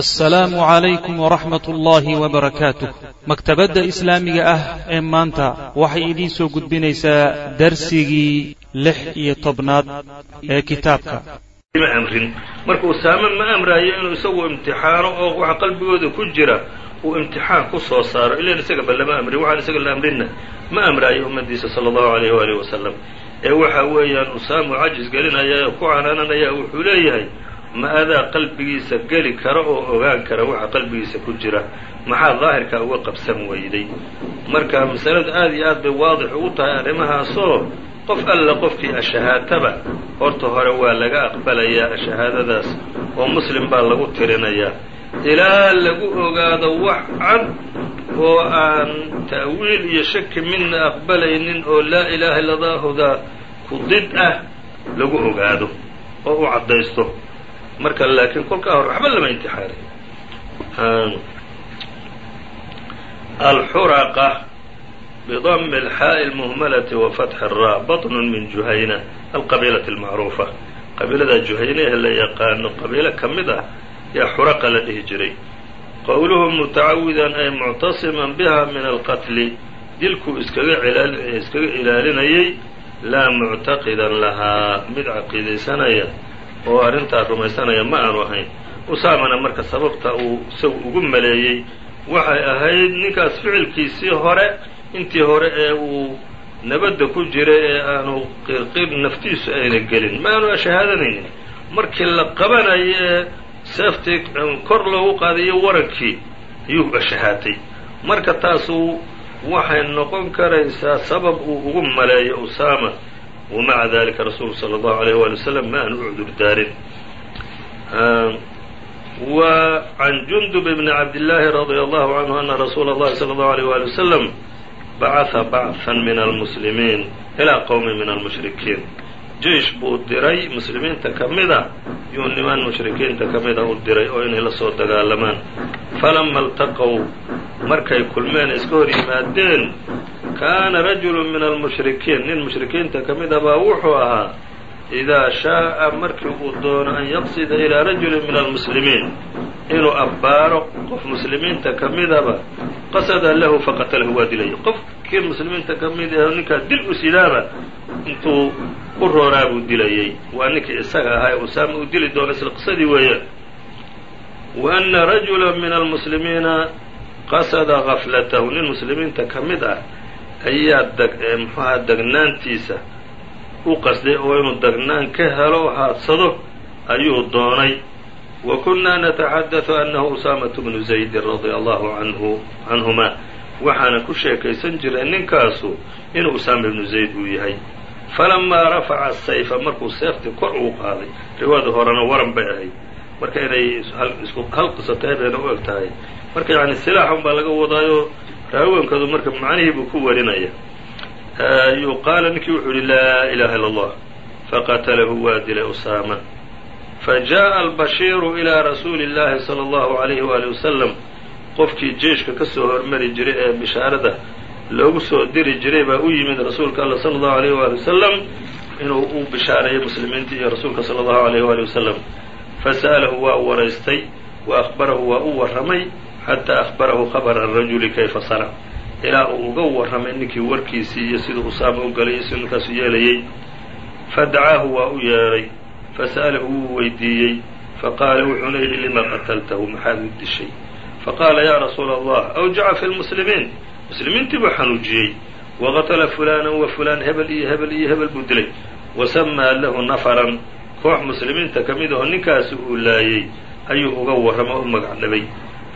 assalaamu calaykum waraxmat ullaahi wabarakaatuh maktabadda islaamiga ah ee maanta waxay idiin soo gudbinaysaa darsigii lix iyo tobnaad ee kitaabka. Ma amrin. Marka usaame ma amraayo inuu isagu imtixaano oo waxa qalbigooda ku jira uu imtixaan ku soo saaro ilan isagaba lama amrin waxaan isaga la amrinna. Ma amraayo ummaddiisa sala allahu alayh waalihi wasalam ee waxa weeyaan usaamu cajis gelinaya ku canaananaya wuxuu leeyahay ma adaa qalbigiisa geli kara oo ogaan kara waxa qalbigiisa ku jira? Maxaa daahirkaa uga qabsan weyday? Marka masaladu aad iyo aad bay waadix ugu tahay arrimahaasoo qof alla qofkii ashahaataba horta hore waa laga aqbalayaa ashahaadadaas oo muslim baa lagu tirinayaa. Ilaa lagu ogaado wax cad oo aan ta'wiil iyo shaki midna aqbalaynin oo laa ilaaha illa daahuda ku did ah lagu ogaado oo u caddaysto marka laakiin kolkaa hore waxba lama imtixaanin alxuraqa bdm اlxaaءi اlmuhmalati wafatxi الraa baطn min juhayna alqabiilaةi اlmacruufa qabiilada juhayna ee la yaqaano qabiilo ka mid ah yaa xuraqa la dhihi jiray qowluhu mutacawidan ay muctasiman biha min alqatli dilkuu iskaga iskaga ilaalinayay laa muctaqidan lahaa mid caqiidaysanaya oo arrintaa rumaysanaya ma aanu ahayn. Usaamana marka sababta uu isagu ugu maleeyey waxay ahayd ninkaas ficilkiisii hore intii hore ee uu nabadda ku jiray ee aanu qirqir naftiisu ayna gelin. Ma aanu ashahaadanaynin markii la qabanayo ee seeftii kor loogu qaadayo warankii ayuu ashahaatay. Marka taasu waxay noqon karaysaa sabab uu ugu maleeyo usaama wmaca dalika rasuulu salى اllahu alayh wali waslm ma aanu u cudur daarin w can jundub bni cabdillaahi radia allahu canhu ana rasuula اllahi salى اllahu alيyh wali waslm bacثa bacثan min almuslimiin ilaa qowmi min almushrikiin jeish buu diray muslimiinta ka mida yuu niman mushrikiinta ka mida u diray oo inay la soo dagaalamaan falama اltaqow markay kulmeen iska hor yimaadeen kaana rajulu min almushrikiin nin mushrikiinta ka mid a baa wuxuu ahaa idaa shaa'a markii uu doono an yaqsida ilaa rajulin min almuslimiin inuu abbaaro qof muslimiinta ka midaba qasada lahu faqatalahu waa dilaya qofkii muslimiinta ka mid ah ninkaa dil u sidaaba intuu u rooraa buu dilayay waa ninkii isaga ahaa ee usaama uu dili doono isla qisadii weeyaan wa ana rajula min almuslimiina qasada gaflatahu nin muslimiinta ka mid ah ayaa deg muxuaha degnaantiisa u qasday oo inuu degnaan ka helo haadsado ayuu doonay. Wa kunnaa nataxadadu annahu usaamatu bnu zaydin radia allahu anhu canhuma waxaana ku sheekaysan jiray ninkaasu inuu usaama ibnu zayd uu yahay falamaa rafaca sayfa markuu seeftii kor uu qaaday riwaayada horena waran bay ahayd marka inay isku hal qiso tahay bayna u eg tahay marka yani silaaxun baa laga wadaayo raawankadu marka macnihii buu ku warinaya yuqaala ninkii wuxuu yihi laa ilaha illa allah faqatalahu waa dilay usaama fajaءa albashiiru ilaa rasuuli اllahi salى اllahu alayhi waali wasalam qofkii jeiشhka ka soo hormari jiray ee bishaarada loogu soo diri jiray baa u yimid rasuulka alla sala allahu aleyh waali wasalam inuu u bishaareeyo muslimiinta iyo rasuulka sala allahu alayh waali wasalam fasa'alahu waa waraystay wa akhbarahu waa u warramay xataa akhbarahu khabara rajuli kayfa sana ilaa uu uga warramay ninkii warkiisii iyo siduu usaama u galay iyo siduu markaasu yeelayay. Fadacaahu waa u yeedhay fasa'alahu wuu weydiiyey. Faqaala wuxuuna yidhi lima qataltahu? Maxaad u dishay. Faqaala yaa rasuula allah awjaca fi lmuslimiin muslimiintii buu xanuujiyey waqatala fulaanan wa fulaan hebel iyo hebel iyo hebel buu dilay wasamaa lahu nafaran koox muslimiinta ka mid aho ninkaasi uu laayey ayuu uga warramo u magac dhabay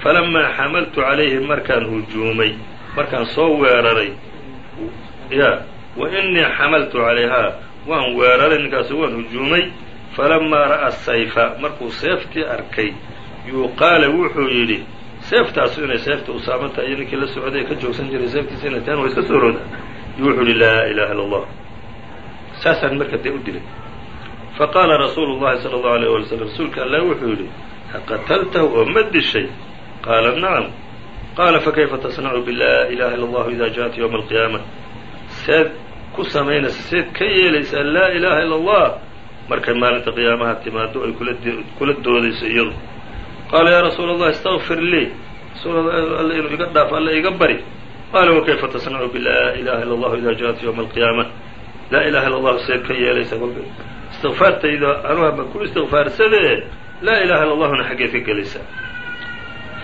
falamaa xamaltu calayhi markaan hujuumay markaan soo weeraray ya wa inii xamaltu calayhaa waan weeraray ninkaasi waan hujuumay falamaa ra'a sayfa markuu seeftii arkay yuu wuxuu yidhi seeftaasu inay seefta usaama tahay iyo ninkii la socday ka joogsan jiray seeftiisa inay tahan waa iska soo rooda. Yuu wuxuu yihi laa ilaha illa allah saasaan marka dee u dilay. Faqaala rasuulu llahi sala allahu alayh wala slam rasuulka allah wuxuu yidhi aqataltahu oo ma dishay? Qaala nacam qaala fakayfa tasnacu bilaa ilaha illa allahu ida jaءat ywma alqiyaama seed ku samaynaysa seed ka yeelaysaa laa ilaha illa allah markay maalinta qiyaamaha timaado ay kula doodayso iyadu qaala yaa rasuula allah istaqfir lii rasuul inu iga dhaaf alla iga bari qaala wakayfa tasnacu bilaa ilaha illa allahu idaa ja-at ywma alqiyaama laa ilaha illa allahu see ka yeelaysa istikfaartayda anuha baan ku istikfaarsade laa ilaha illa allahuna xaggeed ka gelaysaa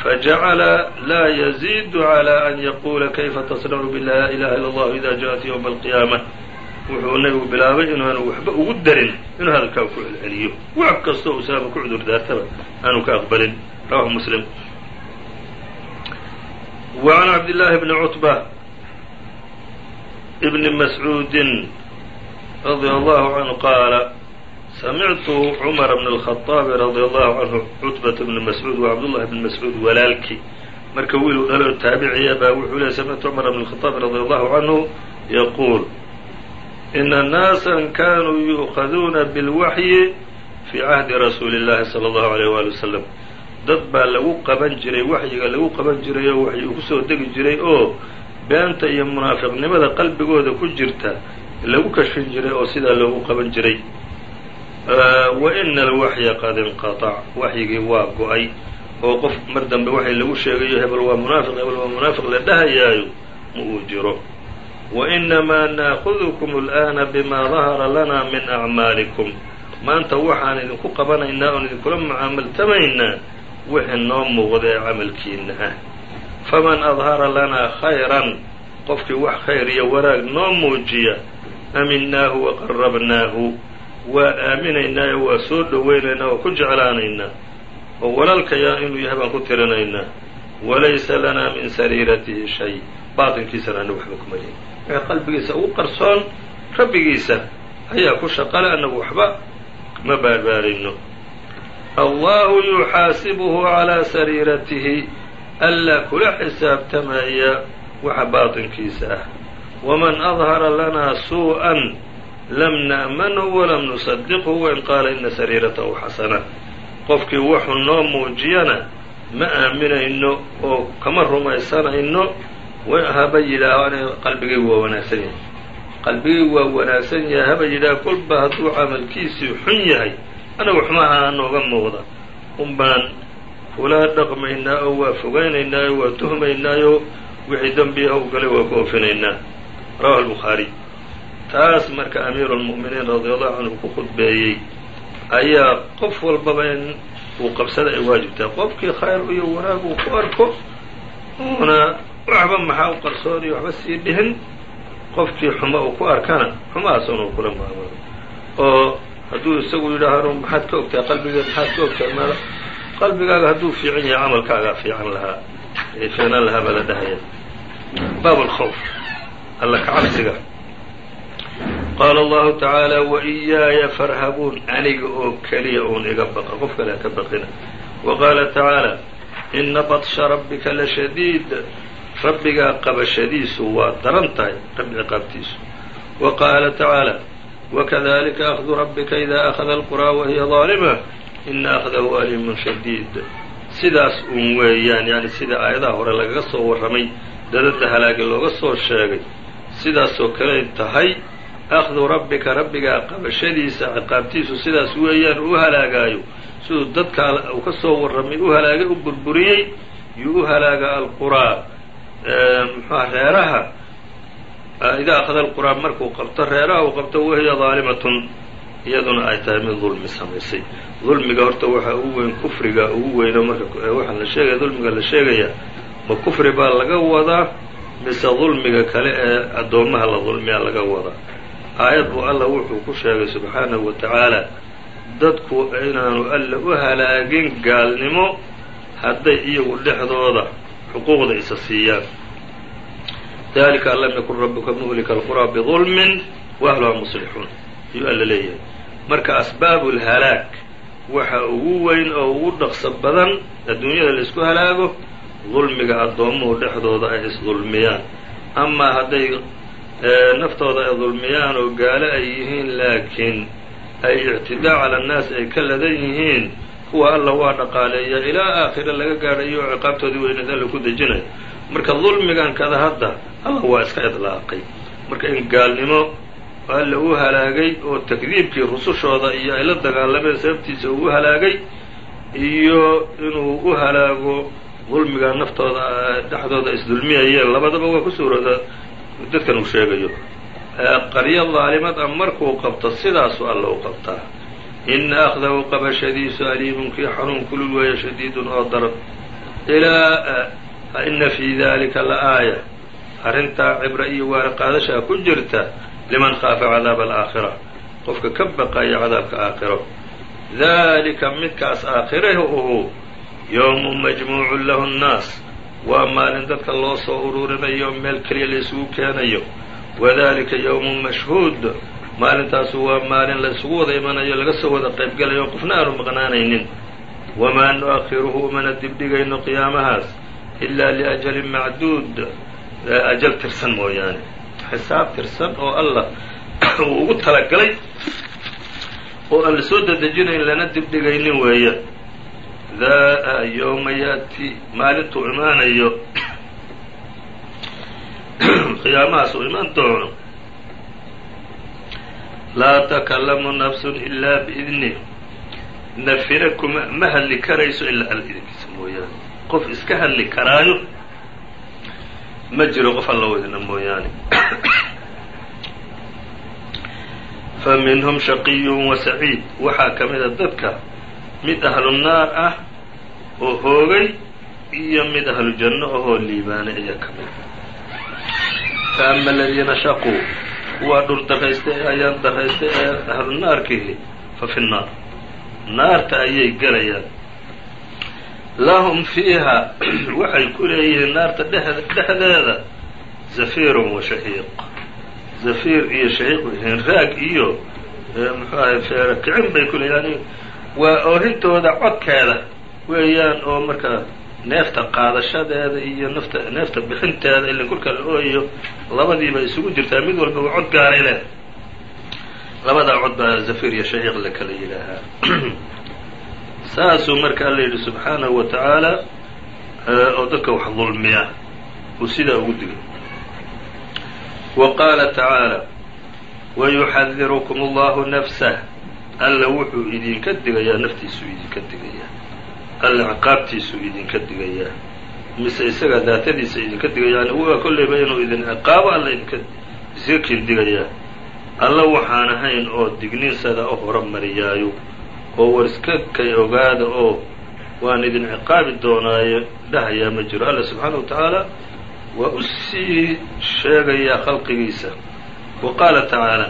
fajacala laa yaziidu calaa an yaquula kayfa tasnacu bilaa ilaha illa allahu idaa ja-at ywma alqiyaama wuxuu nabigu bilaabay inuaanu waxba ugu darin inuu hadalkaa ku celceliyo. Wax kastoo uu salaama ku cudur daartaba aanu ka aqbalin. Rawahu muslim. Wa can cabdillaahi bni cutba bni mascuudin radia allahu canhu qaala samictu cumara bna alkhaaabi radia allahu canhu cutbata bni mascuud wa cabdullahi bni mascuud walaalkii marka wiiluu dhalo taabiciya baa wuxuu leey samictu cumara bna alkhaaabi radia allahu canhu yaquul ina naasan kanuu yu'kaduuna bilwaxyi fii cahdi rasuuli اllahi salى اllahu alيyh wali wasalam dad baa lagu qaban jiray waxyiga lagu qaban jiray oo waxyi uu kusoo degi jiray oo beenta iyo munaafiqnimada qalbigooda ku jirta lagu kashfin jiray oo sidaa loogu qaban jiray wa ina alwaxya qad inqaطac waxyigii waa go-ay oo qof mar dambe waxay lagu sheegayo hebel waa munaafiq hebel waa munaafiq la dhahayaayo ma uu jiro wainamaa naakudukum al'aana bima dahara lana min acmaalikum maanta waxaan idinku qabanaynaa oon idinkula mucaamaltamaynaa wixii noo muuqda ee camalkiina ah faman adhara lanaa khayran qofkii wax khayr iyo wanaag noo muujiya aminaahu waqarabnaahu waa aaminaynaayo waa soo dhowaynaynaa oo ku jeclaanaynaa oo walaalkayaa inuu yahay baan ku tirinaynaa walaysa lanaa min sariiratihi shay baatinkiisana anagu waxba kuma wixii qalbigiisa ugu qarsoon rabbigiisa ayaa ku shaqale annagu waxba ma baarbaarayno. Allahu yuxaasibuhu calaa sariiratihi allaa kula xisaabtamaya waxa baatinkiisa ah. Waman adhara lanaa suu'an lam na'manhu walam nusadiqhu wain qaala ina sariiratahu xasana. Qofkii wuxuu noo muujiyana ma aaminayno oo kama rumaysanayno haba yidhaaho aniga qalbigaygu waa wanaagsan yahay. Qalbigaygu waa wanaagsan yahay haba yidhaaho kolba hadduu camalkiisii xun yahay anagu xumaha nooga muuqda. Un baan kula dhaqmaynaa oo waa fogaynaynaayo waa tuhmaynaayo wixii dembiyaha u galay waa ku oofinaynaa rawahu albukhaari. Taas marka amiiru lmu'miniin radiallahu canhu ku khudbeeyey ayaa qof walbaba in uu qabsada ay waajibtahay qofkii khayr iyo wanaag uu ku arko uuna waxba maxaa u qarsooniyo waxba sii dhihin. Qofkii xumo uu ku arkana xumahaasuna uu kula mucaamalo oo hadduu isagu yidhaahno maxaad ka ogtahay qalbigeed maxaad ka ogtahay meel qalbigaaga hadduu fiican yahay camalkaagaa fiican lahaa. Fiicnaan lahaa baa la dhahaya. Baab alkhawf alla ka qaala allahu tacaala waiyaaya farhabuun aniga oo keliya uun iga baqa. Qof kale ha ka baqina. Wa tacaala ina batsha rabbika la shadiid rabbigaa qabashadiisu waa daran tahay rabbi ciqaabtiisu wa qaala tacaala wakadalika akhdu rabbika ida akhada alquraa wahiya daalima ina akhdahu aliimun shadiid. Sidaas uun weeyaan yani sida aayadaha hore lagaga soo warramay dadada halaagi looga soo sheegay sidaasoo kaley tahay akhdu rabbika rabbigaa qabashadiisa ciqaabtiisu sidaas weeyaan u halaagaayo. Siduu dadkaa uu ka soo warramay u halaagay u burburiyey yuu u halaaga alquraa muxuha reeraha idaa akhada alquraa markuu qabto reeraha uu qabto wahiya daalimatun iyaduna ay tahay mid dulmi samaysay dulmiga horta waxaa ugu weyn kufriga ugu weyno marka waxaa la sheegaya dulmiga la sheegaya ma kufri baa laga wadaa mise dulmiga kale ee addoommaha la dulmiyaa laga wadaa aayad buu alla wuxuu ku sheegay subxaanahu wa tacaala dadku inaanu alla u halaagin gaalnimo hadday iyagu dhexdooda xuquuqda isa siiyaan dalika an lam yakun rabuka muhlika alquraa bidulmin waahluha muslixuun. Ayuu alla leeyahay. Marka asbaabu lhalaag waxa ugu weyn oo ugu dhaqso badan adduunyada la isku halaago dulmiga addoommuhu dhexdooda ay isdulmiyaan amaa hadday naftooda ay dulmiyaan oo gaalo ay yihiin laakiin ay ictidaa cala annaas ay ka ladan yihiin kuwa alla waa dhaqaaleeya ilaa aakhira laga gaadhayo oo ciqaabtoodii weyneed alla ku dejinayo marka dulmigan kada hadda alla waa iska idlaaqay. Marka in gaalnimo alla u halaagay oo takdiibkii rusushooda iyo ay la dagaalameen sababtiisa uu u halaagay iyo inuu u halaago dulmiga naftooda dhexdooda isdulmiyayeen labadaba waa ku suurooda dadkan uu sheegayo. Qaryo daalimad a markuu qabto sidaasuu alla u qabtaa ina akhdahu qabashadiisu aliimun kii xanuun kulul weeye shadiidun oo daran ilaa ina fii dalika la aaya arrintaa cibra iyo waana qaadashaa ku jirta liman khaafa cadaaba alaakhira qofka ka baqaya cadaabka aakhiro dalika midkaas aakhirahi uhu yowmun majmuucun lahu nnaas waa maalin dadka loo soo ururinayo meel keliya la isugu keenayo wadalika yowmun mashhuud maalintaasu waa maalin la isugu wada imanayo laga soo wada qaybgalayo o qofna aanu maqnaanaynin wamaa nu-akhiruhu umana dibdhigayno qiyaamahaas ilaa liajalin macduud. Ajal tirsan mooyaane. Xisaab tirsan oo allah uu ugu talagalay oo aan la soo dedejinayn lana dibdhigaynin weeya daa yowma yaati maalintuu imaanayo. Qiyaamahaas uu imaan doono laa takallamu nafsun ilaa biidnih nafina kuma ma hadli karayso ilaa alla idinkiisa mooyaane. Qof iska hadli karaayo ma jiro qof alla wadina mooyaane. Fa minhum shaqiyun wa saciid. Waxaa ka mida dadka mid ahlu naar ah oo hoogay iyo mid ahlu janno ahoo liibaanay ayaa ka mid fa ama aladiina shaquu kuwaa dhur daraystay ee ayaan daraystay ee ahlu naarkihi fa fi nnaar naarta ayay gelayaan lahum fiiha waxay ku leeyihiin naarta dhexdeeda. Zafiirun wa shahiiq. Zafiir iyo shahiiq hinraag iyo muxuu ahay feero. Kicin bay ku leeyihiin waa oohintooda codkeeda weeyaan oo markaa neefta qaadashadeeda iyo nafta neefta bixinteeda ilin kolka la ooyayo labadiiba isugu jirtaa. Mid walba waa cod gaaray leh labadaa cod baa zafiir iyo shahiiq la kala yidhaahaa. Saasuu marka alla yidhi subxaanahu wa tacaala oo dadka wax dulmiya. Uu sidaa ugu digay wa qaala tacaala wayuxadirukum allahu nafsah alla wuxuu idinka digayaa naftiisuu idinka digayaa alla ciqaabtiisuu idinka digayaa mise isaga daatadiisa idinka digaya yani waa kollayba inuu idin ciqaabo alla idinka iska kin digayaa alla waxaan ahayn oo digniinsada u horumariyaayo oo war iska kay ogaada oo waan idin ciqaabi doonaaye dhahayaa ma jiro. Alla subxaana wa tacaala waa u sii sheegayaa khalqigiisa. Wa qaala tacaala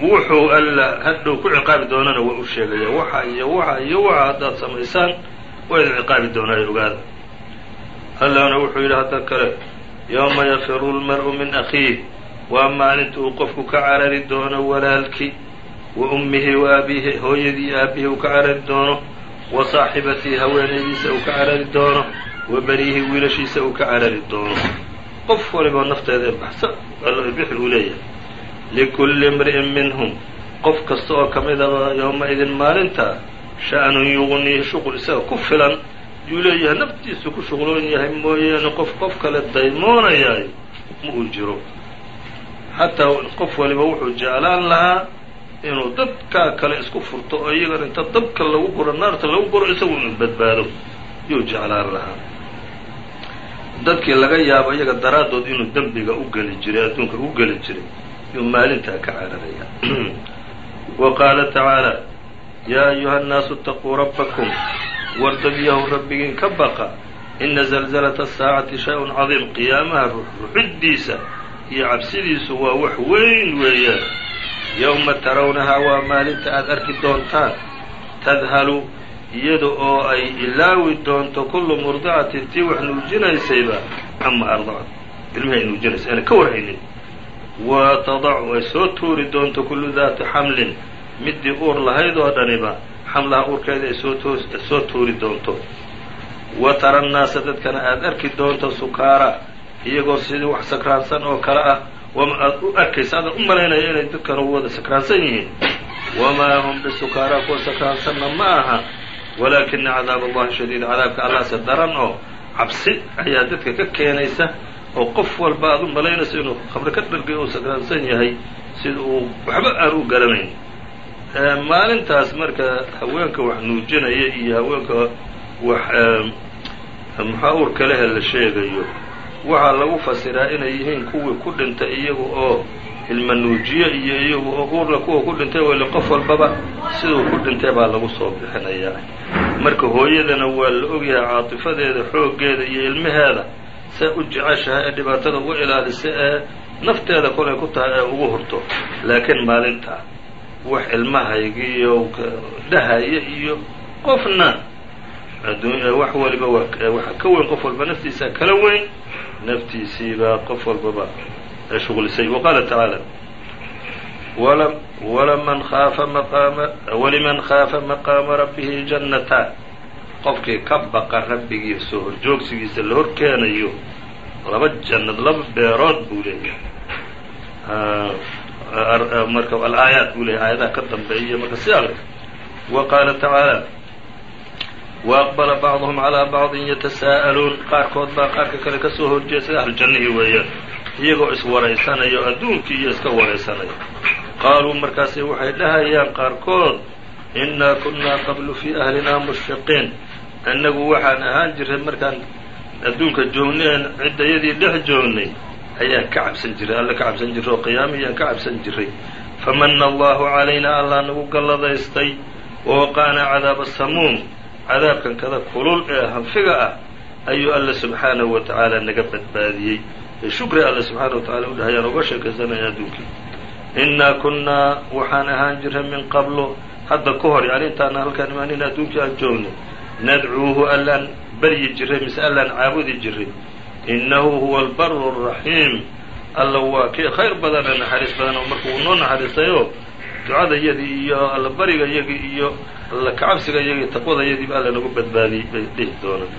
wuxuu alla hadhow ku ciqaabi doonana waa u sheegayaa waxa iyo waxa iyo waxa haddaad samaysaan waa idin ciqaabi doonaaye ogaada. Allana wuxuu yidhi hadda kale yowma yafiru lmar'u min akhiih. Waa maalinta uu qofku ka carari doono walaalkii wa ummihi wa aabihi hooyadii aabbihi uu ka carari doono wa saaxibatii haweenaydiisa uu ka carari doono wa baniihi wiilashiisa uu ka carari doono. Qof waliboo nafteeda ee baxsa bixi uu leeyahay likulli imri'in minhum qof kasta oo ka midaba yowma-idin maalinta sha'nun yuqniihi shuqul isaga ku filan yuu leeyahay naftiisu ku shuqloon yahay mooyaane qof qof kale daymoonayaay ma uu jiro xataa qof waliba wuxuu jeclaan lahaa inuu dadkaa kale isku furto oo iyagana inta dabka lagu guro naarta lagu guro isagu inu badbaado yuu jeclaan lahaa dadkii laga yaabo iyaga daraaddood inuu dembiga u geli jiray adduunka u geli jiray yuu maalintaa ka cararaya wa qaala tacaala yaa ayuha nnaasu itaquu rabbakum wardadyahu rabbigiin ka baqa ina zalzalata asaacati shay-un cadiim qiyaamaha ruxiddiisa iyo cabsidiisu waa wax weyn weeyaan. Yowma tarawnahaa waa maalinta aada arki doontaan tadhalu iyada oo ay ilaawi doonto kullu murdicatin tii wax nuujinaysayba ama ardacat ilmihi ay nuujinaysa aanay ka warhaynin wa tadacu ay soo tuuri doonto kullu daati xamlin middii uur lahayd oo dhaniba xamlaha uurkeeda ay soo tuuri doonto wa tara nnaasa dadkana aada arki doonto sukaara iyagoo sidii wax sakraansan oo kale ah wama aada u arkaysa adan u malaynaya inay dadkan wada sakraansan yihiin wamaa hum bisukaara kuwa sakraansanna ma aha walaakina cadaab allahi shadiid cadaabka allahse daran oo cabsi ayaa dadka ka keenaysa oo qof walba aada u malaynayso inuu khamre ka dhargay oo sakraansan yahay sida uu waxba aan u garanayn. Maalintaas marka haweenka wax nuujinaya iyo haweenka wax muxaa uurka lehe la sheegayo? Waxaa lagu fasiraa inay yihiin kuwii ku dhintay iyaga oo ilma nuujiye iyo iyagu oo uurla kuwa ku dhintay weli qof walbaba siduu ku dhintay baa lagu soo bixinayaa. Marka hooyadana waa la ogyahay caatifadeeda xooggeeda iyo ilmaheeda see u jeceshahay ee dhibaatada ugu ilaalisa ee nafteeda kolay ku tahay ee ugu hurto. Laakiin maalinta wax ilmahaygiiyo dhahaya iyo qofna wax waliba waxa ka weyn qof walba naftiisa kala weyn naftiisiibaa qof walbaba shuqlisay waqaala tacaala waliman khaafa maqaama rabbihi jannata qofkii ka baqa rabbigii soo horjoogsigiisa la hor keenayo laba jannad laba beerood buu leeyahay. Ah, ah, ah, marka alaayaat buu leeyahay aayadaha ka dambeeya marka si ale wa qaala tacaala waaqbala bacduhum calaa bacdin yatasaa'aluun qaarkood baa qaarka kale ka soo soo horjeeda sida ahljannihii weeyaan iyagoo iswaraysanayo adduunkii iyo iska waraysanayo qaaluu markaasay waxay dhahayaan qaarkood inaa kunaa qablu fii ahlinaa mushfiqiin annagu waxaan ahaan jiray markaan adduunka joogneen ciddayadii dhex joognay ayaan ka cabsan jiray alle ka cabsan jiray oo qiyaamihiyaan ka cabsan jiray. Famana allahu calaynaa allah nagu galladaystay wawaqaanaa cadaaba samuum. Cadaabkan kada kulul ee hanfiga ah ayuu alle subxaanahu wa tacaala naga badbaadiyey. Shukri alle subxaana wa tacala u dhahayaan uga sheekaysanaya adduunkii. Innaa kunnaa waxaan ahaan jiray min qablo hadda ka hor yani intaana halkaan imaanin adduunkii aan joognay nadcuuhu allaan baryi jiray mise allaan caabudi jiray innahu huwa albaru araxiim alla waa kii khayr badane naxariis badan oo marka uu noo naxariistayo ducada yadii iyo alla bariga iyagii iyo alla kacabsiga iyagii taqwada yadiiba alla nagu badbaadiyey bay dhihi doonaan.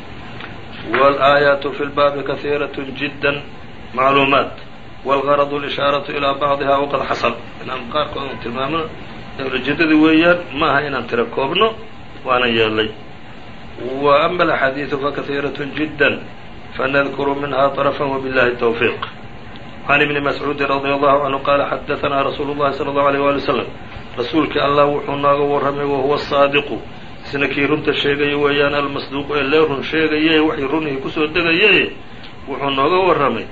Waalaayaatu fi lbaabi kahiiratun jiddan macluumaat walgaradu lishaaratu ilaa bacdiha waqad xasal. Inaan qaarkood un tilmaamno eulajeedada weeyaan maaha inaan tira koobno waana yeelay wa ama alaxaadiidu fakahiiraة jidda fanadkuru minha طرفا wbillahi الtwfiiq can ibni mascuudi radi allahu canhu qaala xadaanaa rasuulu llahi sala allahu alيyh wali wslam rasuulkii allah wuxuu nooga warramay wahuwa saadiqu isna kii runta sheegaya weeyaan almasduuqu ee lee run sheegaye waxay runihii kusoo degaye wuxuu nooga warramay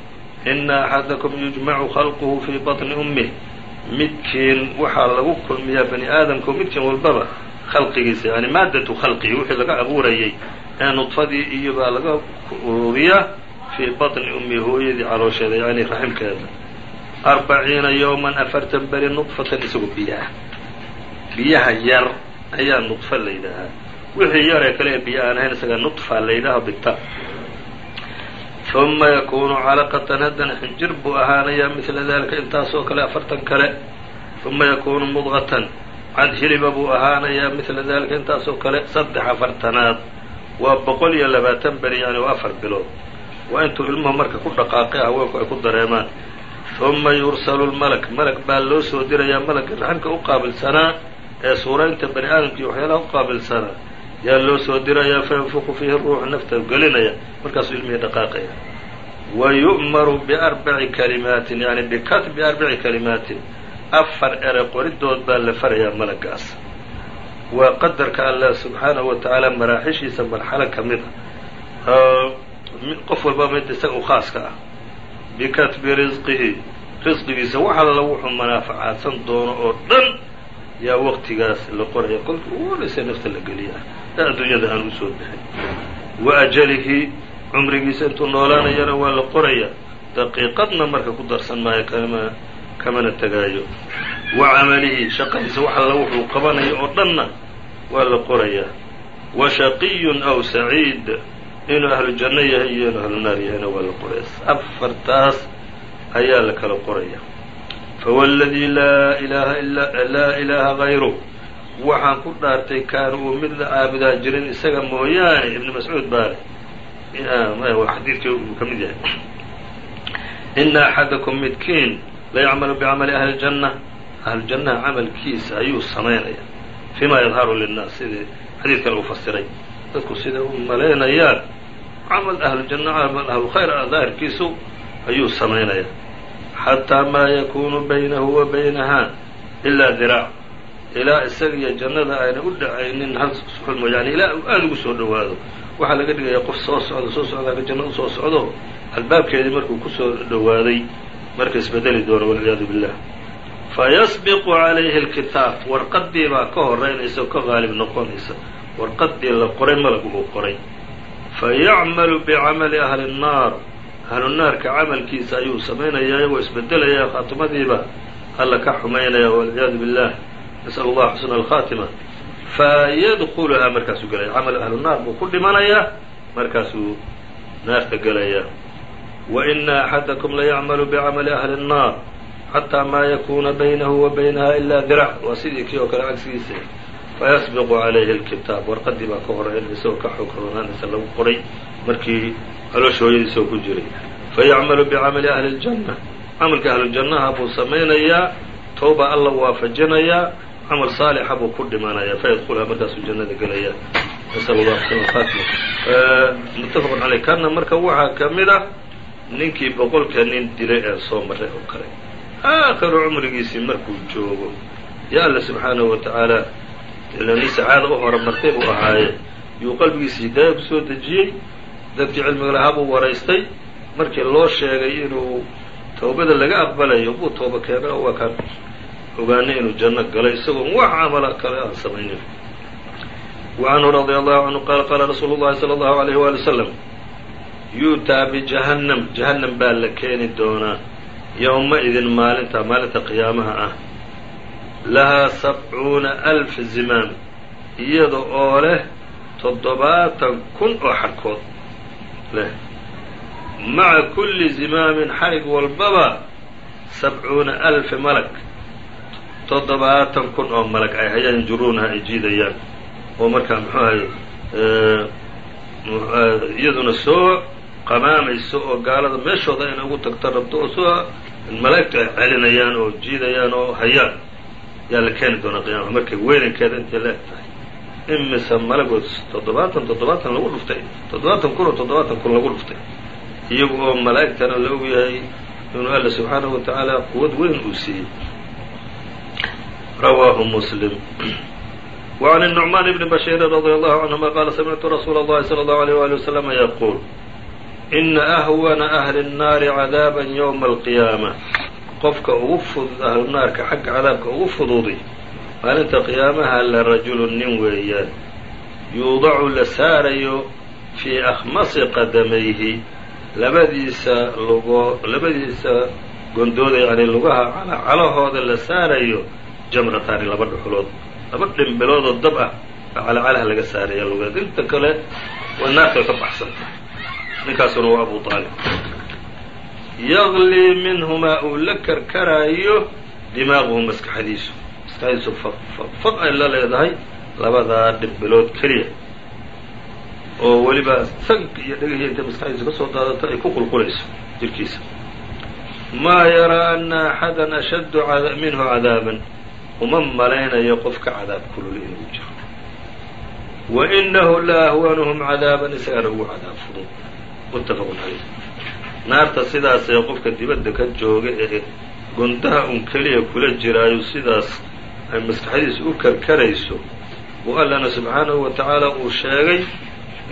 ina axadakum yujmacu khalquhu fii baطni ummih midkiin waxaa lagu kulmiyaa bani aadamku midkiin walbaba khalqigiisa yani maadatu khalqihi wixii laga abuurayay. Ee nudfadii iyo baa laga ururiyaa fii baطni ummi hooyadii caloosheeda yani raximkeeda. Arbaciina yowman afartan beri nudfatan isagoo biyaha. Biyaha yar ayaa nudfa la yidhaahaa. Wixii yaree kale ee biyo aan ahayn isagaa nudfa la bita uma yakunu calaqatan haddana xinjir buu ahaanayaa midla dalika intaasoo kale afartan kale. Uma yakunu mudqatan cad hiliba buu ahaanayaa midla dalika intaasoo kale saddex afartanaad. Waa boqol iyo labaatan beri yani waa afar bilood. Waa intuu ilmuhu marka ku dhaqaaqay haweenku ay ku dareemaan. Uma yursalu lmalak malak baa loo soo dirayaa malagga raximka u qaabilsanaa ee suuraynta bani aadamka iyo waxyaalaha u qaabilsanaa. Yaa loo soo dirayaa fayanfuqu fiihi ruuxu nafta gelinaya. Markaasuu ilmihii dhaqaaqaya. Wa yu'maru biarbaci kalimaatin yani bikatbi arbaci kalimaatin afar ere qoridood baa la farayaa malagaas. Waa qadarka allah subxaanahu wa maraaxishiisa marxalo ka mid a qof walba mid isaga u khaaska ah. Bikatbi risqihi risqigiisa wax alla wuxuu manaafacaadsan doono oo dhan yaa waqtigaas la qoraya kolka ugu nafta la geliya ee adduunyada aan u soo bixin wa ajalihi cumrigiisa intuu noolaanayana waa la qoraya daqiiqadna marka ku darsan maayo kama kamana tegaayo wa camalihi shaqadiisa wax alla wuxuu qabanayo oo dhanna waa la qorayaa. Wa shaqiyun aw saciid inuu ahlu janno yahay iyo inuu ahlu naar yahayna waa la qoraya afartaas ayaa la kala qoraya. Fawladii laa ilaaha laa ilaaha hayru waxaan ku dhaartay kaana uu mid la caabudaa jirin isaga mooyaane ibnu mascuud baale xadiidkii uu ka mid yahay. Ina axadakum midkiin layacmalu bicamali ahli janna ahlu jannaha camalkiisa ayuu samaynaya fima yadharu linnaas sidii xadiid kale uu fasiray dadku siday u malaynayaan camal ahlu janna camal ahlu khayr ah daahirkiisu ayuu samaynaya xataa maa yakunu baynahu wa baynaha ilaa diraac ilaa isaga iyo jannada ayna u dhacaynin hal suxul mooyaane ilaa uu aada ugu soo dhowaado waxaa laga dhigaya qof soo socda soo socdaaka janna u soo socdo albaabkeedii markuu ku soo dhowaaday marka isbedeli doono walciyaadu billah. Fayasbiqu calayhi alkitaab. Warqaddii baa ka horeynaysa oo ka qaalib noqonaysa warqaddii la qoray malagu uu qoray. Fayacmalu bicamali ahli nnaar ahlu naarka camalkiisa ayuu samaynayaa waa isbedelayaa khaatimadiiba. Alla ka xumaynaya walciyaadu billah. Nas'al allah xusna alkhaatima. Fayadkuluhaa markaasuu gelaya camal ahlu naar buu ku dhimanayaa markaasuu naarta gelayaa wa ina axadakum layacmalu bicamali ahli الnaar xataa maa yakuna baynahu wa baynaha ilaa dirac waa sidii kii oo kale cagsigiisa fayasbiqu calayhi اlkitaab warqadii baa ka horeynaysa oo ka xoog roonaanaysa lagu qoray markii caloosha hooyadiisa oo ku jiray fayacmalu bicamali ahli اljanna camalka ahlujannaha buu samaynayaa towba alla waafajinayaa camal saalixa buu ku dhimanayaa fayadkulhaa markaasuu jannada gelayaa nasal allah xusna alkhaatima muttafaqun caleyh kana marka waxaa ka mid ah ninkii boqolka nin dilay ee soo maray oo kale. Aakhiru cumrigiisii markuu joogo ya alla subxaanahu wa tacaala nin sacaada u horumartay buu ahaaye. Yuu qalbigiisa hidaaya ku soo dejiyey dadkii cilmiga lahaa buu waraystay. Markii loo sheegay inuu towbada laga aqbalayo buu tooba keena oo waa kaan ogaanay inuu janno galay isagoon wax camala kale aan samaynin. Wa canhu radia allahu canhu qaala qaala rasuulu llahi sala allahu alayh waali wasalam yu'taa bijahannam jahannam baa la keeni doonaa yowma idin maalinta maalinta qiyaamaha ah. Lahaa sabcuuna alf zimaam iyada oo leh toddobaatan kun oo xadhkood leh. Maca kulli zimaamin xarig walbaba sabcuuna alfi malag toddobaatan kun oo malag ay hayaan juruunaha ay jiidayaan. Oo markaa muxuu ahay iyaduna soo qamaamayso oo gaalada meeshooda inay ugu tagta rabto oo soo malaa'igtu ay celinayaan oo jiidayaan oo hayaan yaa la keeni doonaa qiyaamaha markay weynankeeda intay la eg tahay imise malagood toddobaatan toddobaatan lagu dhuftay toddobaatan kun oo toddobaatan kun lagu dhuftay iyagu oo malaa'igtana la og yahay inuu alla subxaanahu wa tacaala quwad weyn uu siiyey rawaahu muslim وعn النعmaan بn bashيr رadي الله عnهma qala samictu rasuul الlahi slى الlه عlيه وalي وsلم yquul ina ahwana ahli nnaari cadaaban yowma alqiyaama qofka ugu ahlunaarka xagga cadaabka ugu fududi maalinta qiyaamaha la rajulu nin weeyaan yuudacu la saarayo fii akhmasi qadamayhi labadiisa lugo labadiisa gondooda yacni lugaha calacalahooda la saarayo jamrataani laba dhuxulood laba dhimbiloodoo dab ah baa calacalaha laga saaraya lugeed inta kale waa naartay ka baxsantay ninkaasuna waa abu aalib yaqlii minhumaa uu la karkaraayo dimaaquhu maskaxdiisu. Maskaxdiisu faq ay la leedahay labadaa dhimbilood keliya. Oo weliba sanka iyo dhegihii intay maskaxdiisu ka soo daadato ay ku qulqulayso jirkiisa. Maa yaraa ana axada ashaddu minhu cadaaban. Uma malaynayo qof ka cadaab kulul inuu jiro. Wa inahu la ahwanuhum cadaaban isagana ugu cadaab fudud muttafaqun caleyh naarta sidaasee qofka dibadda ka jooga ee gundaha un keliya kula jiraayo sidaas ay maskaxdiisu u karkarayso uu allana subxaanahu wa tacaala uu sheegay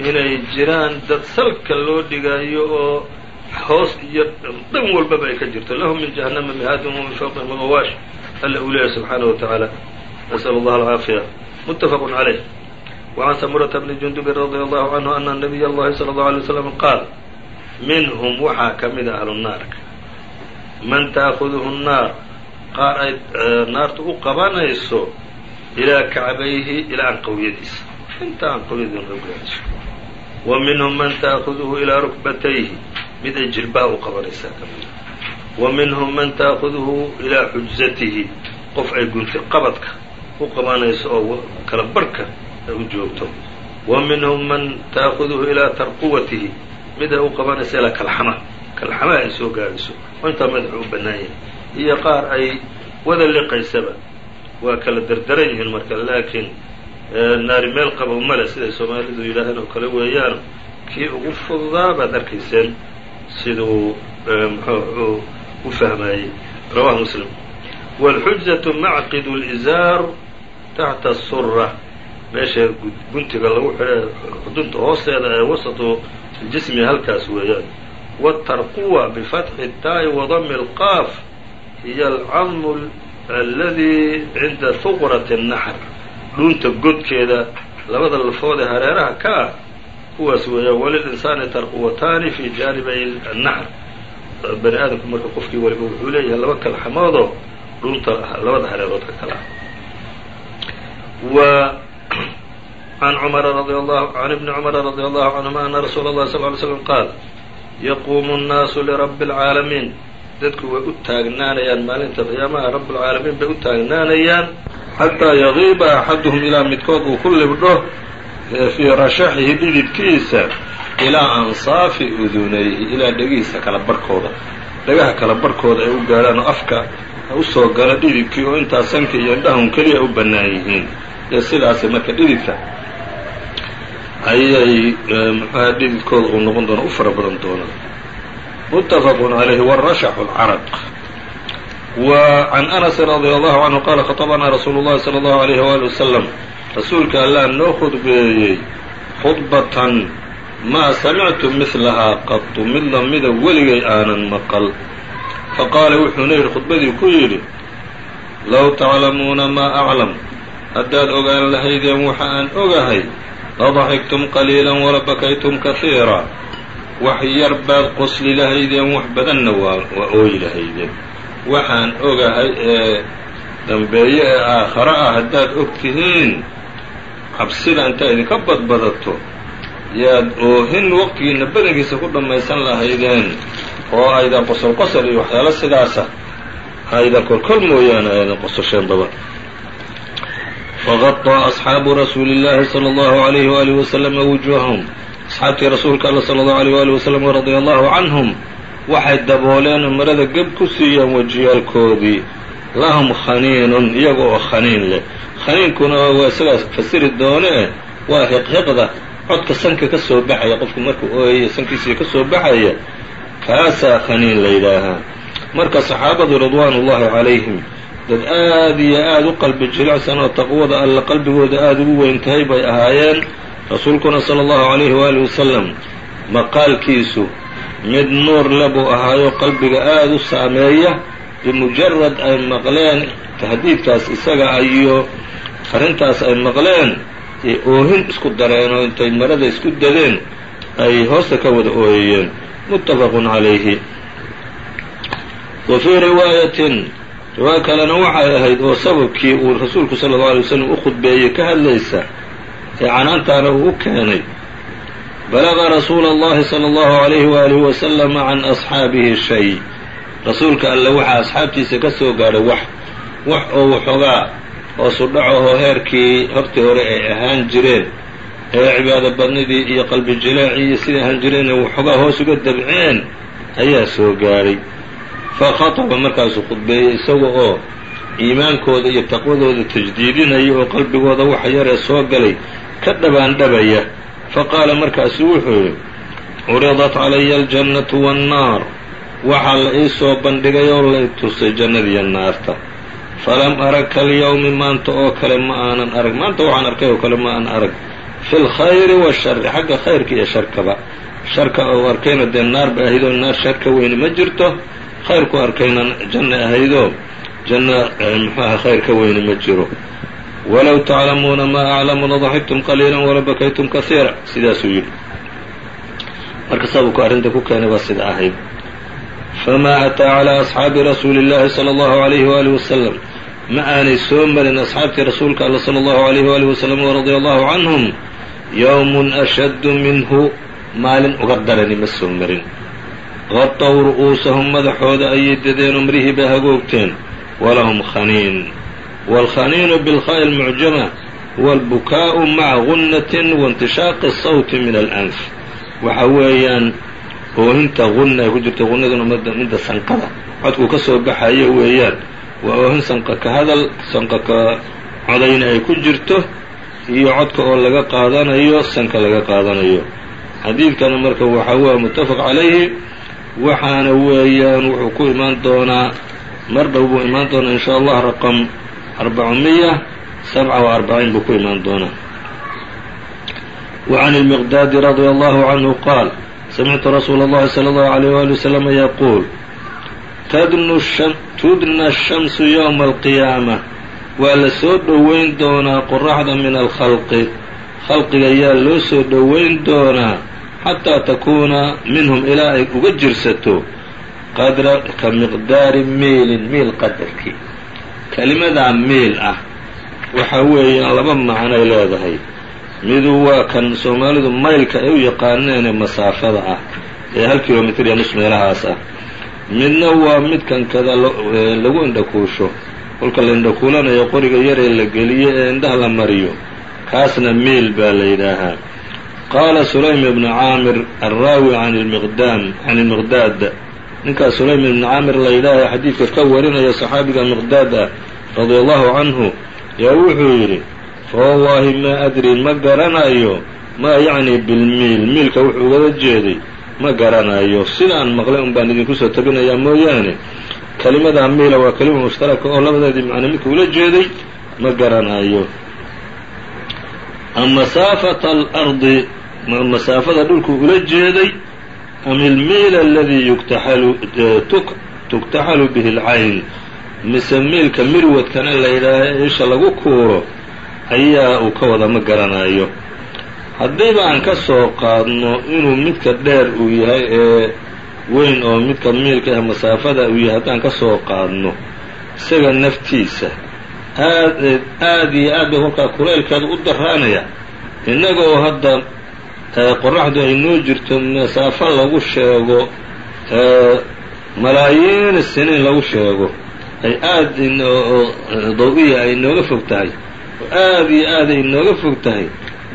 inay jiraan dad salka loo dhigayo oo hoos iyo dhan walbaba ay ka jirto. Lahum min jahannama mihaadun wa min fawqihim gawaash alla uu leeyahay subxaanahu wa tacaala. Nas'al allah alcaafiya muttafaqun caleyh wacan samurata bni jundubin radia allahu canhu ana nabiy allahi sala allahu alay waslam qaal minhum waxaa ka mida ahlu naarka man taakuduhu nnaar qaar ay naartu u qabanayso ilaa kacbayhi ilaa anqawyadiisa inta anqawyadin rogaayso wa minhum man taakuduhu ilaa rukbatayhi mid ay jilbaha u qabanaysaa ka mida wa minhum man taakuduhu ilaa xujzatihi qof ay gunti qabadka u oo kala barhka u joogto wa minhum man taakuduhu ilaa tarquwatihi mid ay u qabanaysa ilaa kalxama kalxamaha ay soo gaadhayso oo intaa madaxu u bannaan yahay iyo qaar ay wada liqaysaba waa kala derderan yihiin marka laakiin naari meel qabow male siday soomaalidu yidhaaheen oo kale weeyaan kii ugu fududaa baad arkayseen siduu muxuu u fahmayey rawahu muslim wاlxujzaةu macqid اlizaar taxta sura meesha guntiga lagu xidhay xudunta hoosteeda ee wasatu ljismi halkaas weeyaan wاtarquwa bifatxi الtaa'i wadami اlqaaf hiy alcadmu aladi cinda huqrati الnaxr dhuunta godkeeda labada lafood ee hareeraha ka ah kuwaas weeyaan walilinsaani tarquwataani fi jaanibay الnaxr bani aadamku marka qofkii waliba wuxuu leeyahay laba kala xamoodoo dhunta labada hareerood ka kala ah عن cمر رضي الله عن بن cمر رضي الله عنهma أن رsuuل الlه صلى اه علي سلم qاal يquم الناaس لرب العاalمين dadku way u taagnaanayaan maalinta qiyaamaha rabاlcaalamiin bay u taagnaanayaan xataa yagiiba axaduhum ilaa midkood uu ku libdho fii rashaxihi dhidibkiisa ilaa ansaafi udunayhi ilaa dhegihiisa kala barkooda dhagaha kala barkooda ay u gaadhaan oo afka usoo gala dhidibkii oo intaa sanka iyo indhahun keliya u bannaan yihiin ee sidaasay marka dhidibka ayay mxuha dhididkooda uu noqon doona u fara badan doonaa متفق عليه والرشح الcرق وعن أنس رضي الله عنه qال خطبnaa رsuuل اللhi صلى الله عليه وaلي وسلم rasuulka allah noo khudbeeyey khudbatan maa samictu miثlahaa qatu mid lamida weligay aanan maqل faqaala wuxuuna yidhi khudbadii ku yidhi low taclamuuna maa أclam haddaad ogaan lahaydeen waxa aan ogahay ladaxigtum qaliilا walabakaytum kahiira wax yar baad qosli lahaydeen wax badanna waa waa ooyi lahaydeen. Waxaan ogahay ee dambeeye ee aakhare ah haddaad og tihiin cabsida intaa idinka badbadato. Yaad oohin waqtigiina badankiisa ku dhammaysan lahaydeen oo aydan qosol qosol iyo waxyaalo sidaasa aydan kolkol mooyaane aydan qososheenbaba faqaطaa asxaabu rasuuli اllaahi salى اllahu عalayhi waalihi waslama wujuuhahum asxaabtii rasuulka alla sala allahu alayh waali wasalam radia allahu canhum waxay dabooleen oo marada geb ku siiyeen wejiyaalkoodii lahum khaniinun iyaga oo khaniin leh khaniinkuna waa isagaa fasiri doone waa hiqhiqda codka sanka ka soo baxaya qofku markuu ooyaya sankiisii ka soo baxaya kaasaa khaniin la yidhaahaa marka saxaabadu ridwaan ullahi calayhim dad aad iyo aad u qalbi jilicsan oo taqwada alla qalbigooda aada ugu weyn tahay bay ahaayeen rasuulkuna sala allahu calayhi waalihi wasalam maqaalkiisu mid nuur le buu ahaayo qalbiga aada u saameeya bimujarad ay maqleen tahdiidkaas isaga iyo arrintaas ay maqleen ee oohin isku dareen oo intay marada isku dadeen ay hoosta ka wada ooyayeen muttafaqun calayhi wa fii riwaayatin riwaayo kalena waxay ahayd oo sababkii uu rasuulku sala allau alay wasalam u khudbeeyey ka hadlaysa ee canaantaana uu u keenay. Balaga rasuula allahi sala allahu alayhi waalihi wasalama can asxaabihi shay. Rasuulka alle waxaa asxaabtiisa ka soo gaadhay wax wax oo waxoogaa hoosu dhacahoo heerkii hortii hore ay ahaan jireen. Ee cibaado badnidii iyo qalbi jilaacii iyo siday ahaan jireen ee waxoogaa hoos uga dabceen ayaa soo gaadhay fa khataba markaasuu khudbeeyey isaga oo iimaankooda iyo taqwadooda tajdiidinaya oo qalbigooda waxa yaree soo galay ka dhabaandhabaya faqaala markaasu wuxuu yidhi curidat calaya aljannatu waannaar waxaa la ii soo bandhigay oo lay tusay jannadiiyo naarta falam arag kalyawmi maanta oo kale ma aanan arag maanta waxaan arkay oo kale ma aan arag fi lkhayri washari xagga khayrka iyo sharkaba sharka ou arkayna dee naar ba ahaydoo naar shar ka weyni ma jirto khayrku arkayna janna ahaydoo janna muxuaha khayr ka weyni ma jiro walow taclamuuna maa aclamu ladaxigtum qaliila walabakaytum kasiira sidaasuu yidhi marka sababku arrinta ku keenay waa sida ahayd famaa ataa calaa asxaabi rasuuli اllahi salى allahu alayhi waalihi wasalam ma aanay soo marin asxaabtii rasuulka alla salى allahu alayhi waalihi wasalam waradia allahu canhum yowmun ashaddu minhu maalin uga darani ma soo marin qadaw ru'uusahum madaxooda ayay dadeen umrihii bay hagoogteen walahum khaniin waalkhaniinu bilkhaai almucjama waalbukaa'u maca gunnatin waintishaaqi asawti min alanf waxa weeyaan oohinta gunna ay ku jirto gunnaduna midda sanqada codku ka soo baxayo weeyaan waa oohin sanqa ka hadal sanqa ka codayna ay ku jirto iyo codka oo laga qaadanayo sanka laga qaadanayo xadiidkana marka waxa weya muttafaq calayhi waxaana weeyaan wuxuu ku imaan doonaa mar dhow buu imaan doonaa insha allah raqam arbacumiya sabca waarbaciin buu ku imaan doonaa. Wa can ilmiqdaadi radia allahu canhu qaal samictu rasuula allahi sala allahu alayh waali wasalam yaquul tudna ashamsu yowma alqiyaama waa la soo dhoweyn doonaa qoraxda min alkhalqi khalqiga ayaa loo soo dhoweyn doonaa xataa takuuna minhum ilaa ay uga jirsato qadra ka miqdaari miilin miil qadarkii kelimadaa miil ah waxa weeyaan laba macnoay leedahay midu waa kan soomaalidu maylka ay u yaqaaneene masaafada ah ee hal kilomitr iyo nus meelahaas ah midna waa midkan kada lagu indhakuusho kolka la indhakuulanayo qoriga yaree la geliyo ee indhaha la mariyo kaasna miil baa la yidhaahaa qaala sulaym ibnu caamir alraawi can lmiqdaam can ilmiqdaad ninkaas sulaym ibnu caamir la yidhaaha xadiidka ka warinaya saxaabiga miqdaad ah radia allahu canhu yaa wuxuu yidhi fawallaahi maa adri ma garanayo maa yacni bilmiil miilka wuxuu ugala jeeday ma garanayo sidaan maqlay un baan idinku soo tabinayaa mooyaane kelimadaa miila waa kelima mushtaraka oo labadeedii macno midka ula jeeday ma garanayo amasaafata alardi masaafada dhulku ula jeeday am ilmiil aladii yuktaxalu tuktaxalu bihi alcayn. Mise miilka mirwadkana la yidhaaha isha lagu kuuro ayaa uu ka wada ma garanayo haddiiba aan ka soo qaadno inuu midka dheer uu yahay ee weyn oo midka miilka ah masaafada uu yahay haddaan ka soo qaadno isaga naftiisa. Aad aad iyo aad bay kolkaa kulaylkeeda u daraanaya innagoo hadda qoraxdu ay noo jirto masaafo lagu sheego. Malaayiin siniin lagu sheego. Ay aad daw-iya ay nooga fog tahay. Oo aad iyo aad ay nooga fog tahay.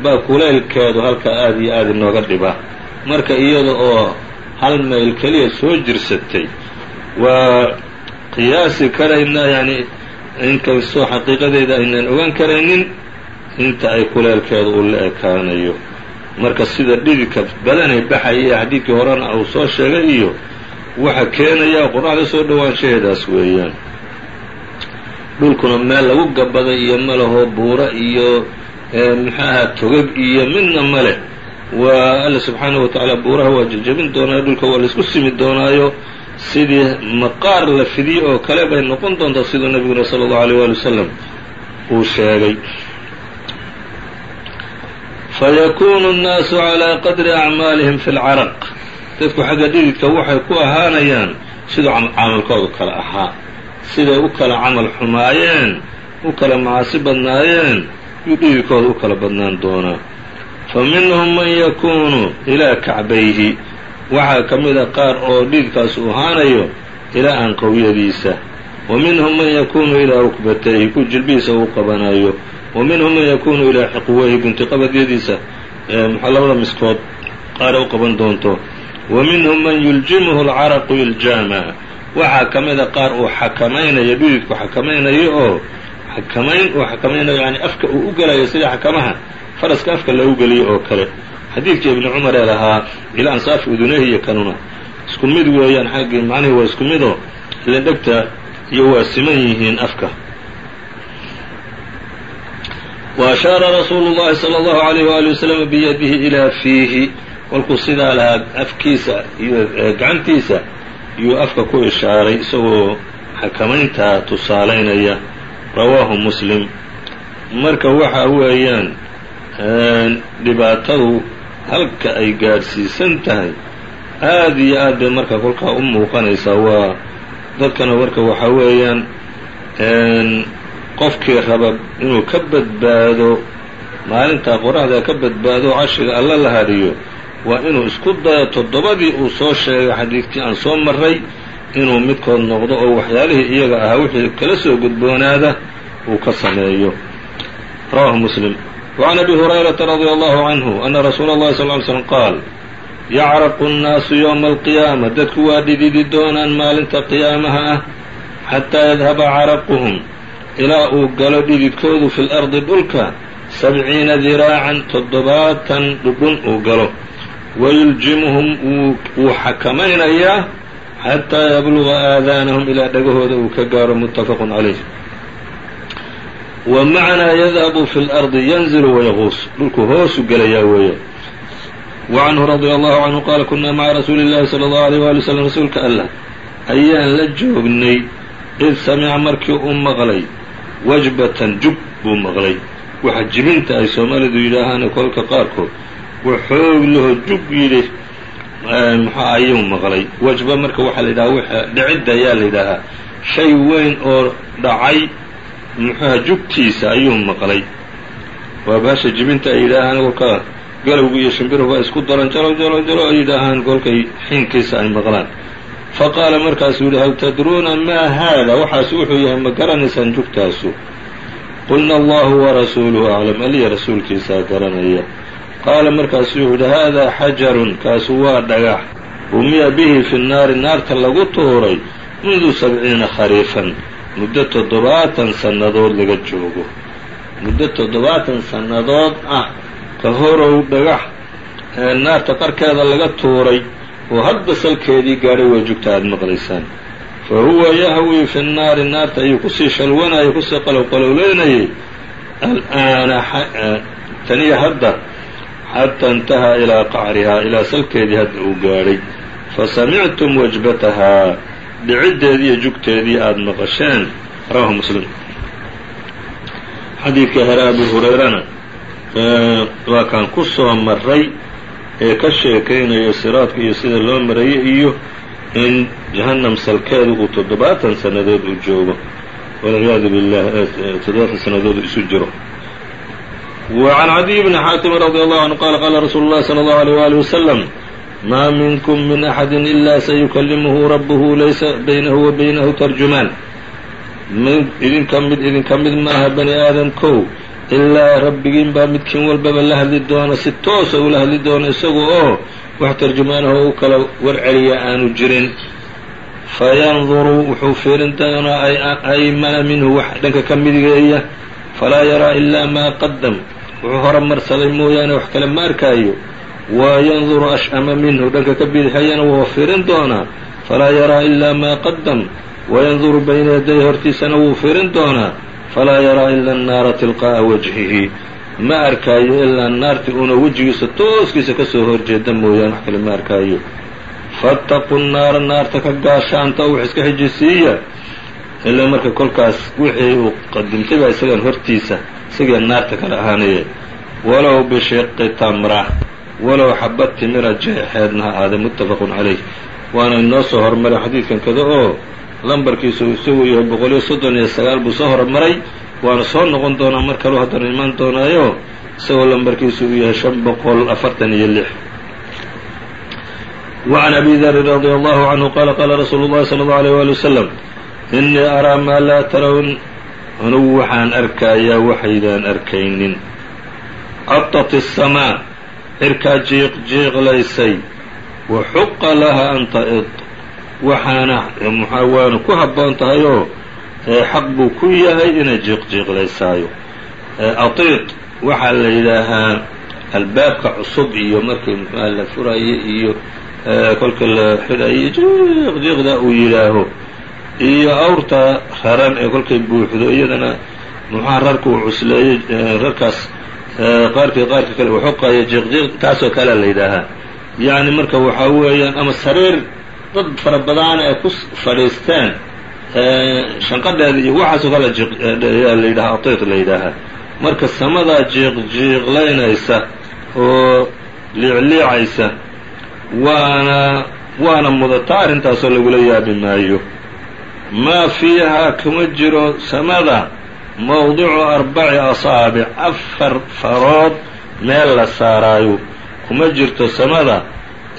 Baa kulaylkeedu halkaa aad iyo aad inooga dhiba. Marka iyada oo hal mayl keliya soo jirsatay waa qiyaasi karaynaa yacni inkastoo xaqiiqadeeda aynaan ogaan karaynin inta ay kuleelkeedu u la ekaanayo marka sida dhididka badanay baxaya xadiidkii horena uu soo sheegay iyo waxa keenaya qoraxda soo dhowaanshaheedaas weeyaan. Dhulkuna meel lagu gabaday iyo malahoo buuro iyo maxaaha togag iyo midna male waa alla subxaanahu wa tacaala buuraha waa jejebin doonaayo dhulka waa la isku simi doonaayo. Sidii maqaar la fidiyo oo kale bay noqon doontaa siduu nabiguna sala allahu aleyh waali wasalam uu sheegay fayakuunu nnaasu calaa qadri acmaalihim fi lcaraq dadku xagga dhididka waxay ku ahaanayaan siduu camalkoodu kala ahaa siday u kala camal xumaayeen u kala macaasi badnaayeen yuu dhididkooda u kala badnaan doonaa fa minhum man yakuunu ilaa kacbayhi waxaa ka mida qaar oo dhididkaas uu ahaanayo ilaa anqowyadiisa wa minhum man yakuunu ilaa rukbatayhi ku jilbihiisa uu qabanayo wa minhum man yakuunu ilaa xiqweyhi guntiqabadyadiisa labada miskood qaara u qaban doonto wa minhum man yuljimuhu alcaraqu iljaama waxaa ka mida qaar uu xakamaynayo dhididku xakamaynayo oo xakamayn uu xakamaynayo yani afka uu u gelayo sida xakamaha faraska afka lagu geliyo oo kale. Xadiidkii ibni cumar ee lahaa ilaa ansaafi udunehi iyo kanuna isku mid weeyaan xaggii macnihii waa isku midoo iyo waa siman yihiin afka wa ashaara rasuulu llahi sala allahu alayh waali wasalam biyadihi ilaa fiihi kolkuu sidaa lahaa afkiisa iyo gacantiisa yuu afka ku ishaaray isagoo xakamayntaa tusaalaynaya rawaahu muslim marka waxa weeyaan dhibaatadu halka ay gaadhsiisan tahay aad iyo aad bay marka kolkaa u muuqanaysaa waa dadkana marka waxaa weeyaan qofkii raba inuu ka badbaado maalintaa qoraxda ka badbaado cashiga alla la hariyo waa inuu isku dayo toddobadii uu soo sheegay xadiidkii aan soo maray inuu midkood noqdo oo waxyaalihii iyaga ahaa wixii kala soo gudboonaada uu ka sameeyo. Rawahu muslim. Wacan abi hurayrata radia allahu canhu ana rasuula allahi sal ly slm qaal yacraqu nnaasu yowma alqiyaama dadku waa dhididi doonaan maalinta qiyaamaha ah xataa yadhaba caraquhum ilaa uu galo dhididkoodu fi lardi dhulka sabciina diraacan toddobaatan dhudhun uu galo. Wayuljimuhum wuu xakamaynayaa xataa yabluga aadaanahum ilaa dhagahooda uu ka gaaro muttafaqun calayh. Wa macnaa yadhabu fi lardi yanzilu wayaquus dhulku hoosu gelayaa weeye. Wacanhu radia allahu canhu qaala kunaa maca rasuuli illahi sala allahu aleyh waali waslm rasuulka allah ayaan la joognay id samica markii uu maqlay wajbatan jub buu maqlay. Waxa jibinta ay soomaalidu yidhaahaane kolka qaarkood. Waxoog laho jub yidhi muxua ayuu maqlay. Wajba marka waxaa la yidhaha w dhicidda ayaa la yidhaahaa. Shay weyn oo dhacay muxuha jugtiisa ayuu maqlay. Waa baasha jibinta ay yidhaahaan kolka galowga iyo shimbiruhu waa isku daran jalo jalo jalo ay yidhaahaan kolkay xiinkiisa ay maqlaan fa qaala markaasuu yihi hal tadruuna maa haada waxaas wuxuu yahay ma garanaysaan jugtaasu qulna allahu warasuuluhu aclam aliya rasuulkiisaa garanaya qaala markaasuu wuxuu yihi haadaa xajarun kaasu waa dhagax rumiya bihi fi nnaari naarta lagu tuuray mundu sabciina khariifan muddo toddobaatan sannadood laga joogo muddo toddobaatan sannadood ah ka horow dhagax naarta qarkeeda laga tuuray oo hadba salkeedii gaadhay waa jugta aada maqlaysaan. Fa huwa yahwii fi nnaari naarta ayuu ku sii shalwanayay ku sii qalowqalowleynayay al'aana taniya hadda xataa intahaa ilaa qacrihaa ilaa salkeedii hadda uu gaadhay. Fa samictum wajbatahaa dhiciddeedii iyo jugteedii aada maqasheen. Rawahu muslim. Xadiidka hore abu hurayrana waa kaan ku soo maray ee ka sheekaynayo siraadka iyo sida loo marayay iyo in jahannam salkeedu uu toddobaatan sannadood uu joogo. Walciyaadu billah toddobaatan sannadood isu jiro. Wacan cadiy bni xaatimi radi allahu canhu qaala qaala rasuulu llahi sala allahu aleyh waali wasalam maa minkum min axadin ilaa sayukallimuhu rabbuhu laysa baynahu wa baynahu tarjumaan. Mid idinka mid idinka mid maaha bani aadam kow ilaa rabbigiin baa midkiin walbaba la hadli doona si toosa ula hadli doona isaga oo wax tarjumaanaho u kala warceliya aanu jirin. Fayanduru wuxuu fiirin doonaa aymana minhu wax dhanka ka midigeeya falaa yaraa ilaa maa qadam wuxuu horumarsaday mooyaane wax kale ma arkaayo wa yanduru ash'ama minhu dhanka ka bidixeeyana wuu fiirin doonaa. Falaa yaraa ilaa maa qadam wayanduru bayna yaday hortiisana wuu fiirin doonaa falaa yaraa ila annaara tilqaa'a wajhihi ma arkaayo ilaa naarti uuna wejigiisa tooskiisa ka soo horjeeda mooyaane wax kale ma arkaayo faataquu nnaara naarta ka gaashaanta oo wax iska xijisiiya ilaa marka kolkaas wixii uu qadimtay baa isagan hortiisa isagii naarta kale ahaanaya walow bishiqi tamra walow xabad timira jeexeedna ha aada muttafaqun calayh waana inoo soo hormaray xadiidkan kada oo lambarkiisu isagu yahay boqol iyo soddon iyo sagaal buu soo hormaray waana soo noqon doonaa mar kaleu haddana imaan doonaayo isagoo lambarkiisu uu yahay shan boqol afartan iyo lix وعn أbي dri رضي الله عنه qال qاla رsuuل الlahi صلى الله عليه وaلي وسلم إنii أrىa maa laa tarown anugu waxaan arkayaa waxaydaan arkaynin caطت السmاء cirkaa jiiq jiiqlaysay waxuqa laha an taئd waxaana waana ku habboon tahay oo xaq buu ku yahay inay jiiq jiiqlaysaayo. Aطiid waxaa la yidhaahaa albaabka cusub iyo markii mxua la furayo iyo kolka la xidhayo jiiq jiiqda uu yidhaaho. Iyo awrta raran ee kolkay buuxdo iyadana muxuha rarka uu cusleeyo rarkaas qaarkii qaarka kale uu xoqayo jiiq jiiq taasoo kalea la yidhaahaa. Yacni marka waxaa weeyaan ama sariir dad fara badaana ay ku fadhiisteen shanqadheeda iyo waxaasoo kale jiiqyaa la yidhaha atiid la yidhaahaa marka samadaa jiiq jiiqlaynaysa oo liicliicaysa waana waana mudataa arrintaasoo lagula yaabi maayo. Maa fiihaa kuma jiro samada mowdicu arbaci asaabic afar farood meel la saaraayo. Kuma jirto samada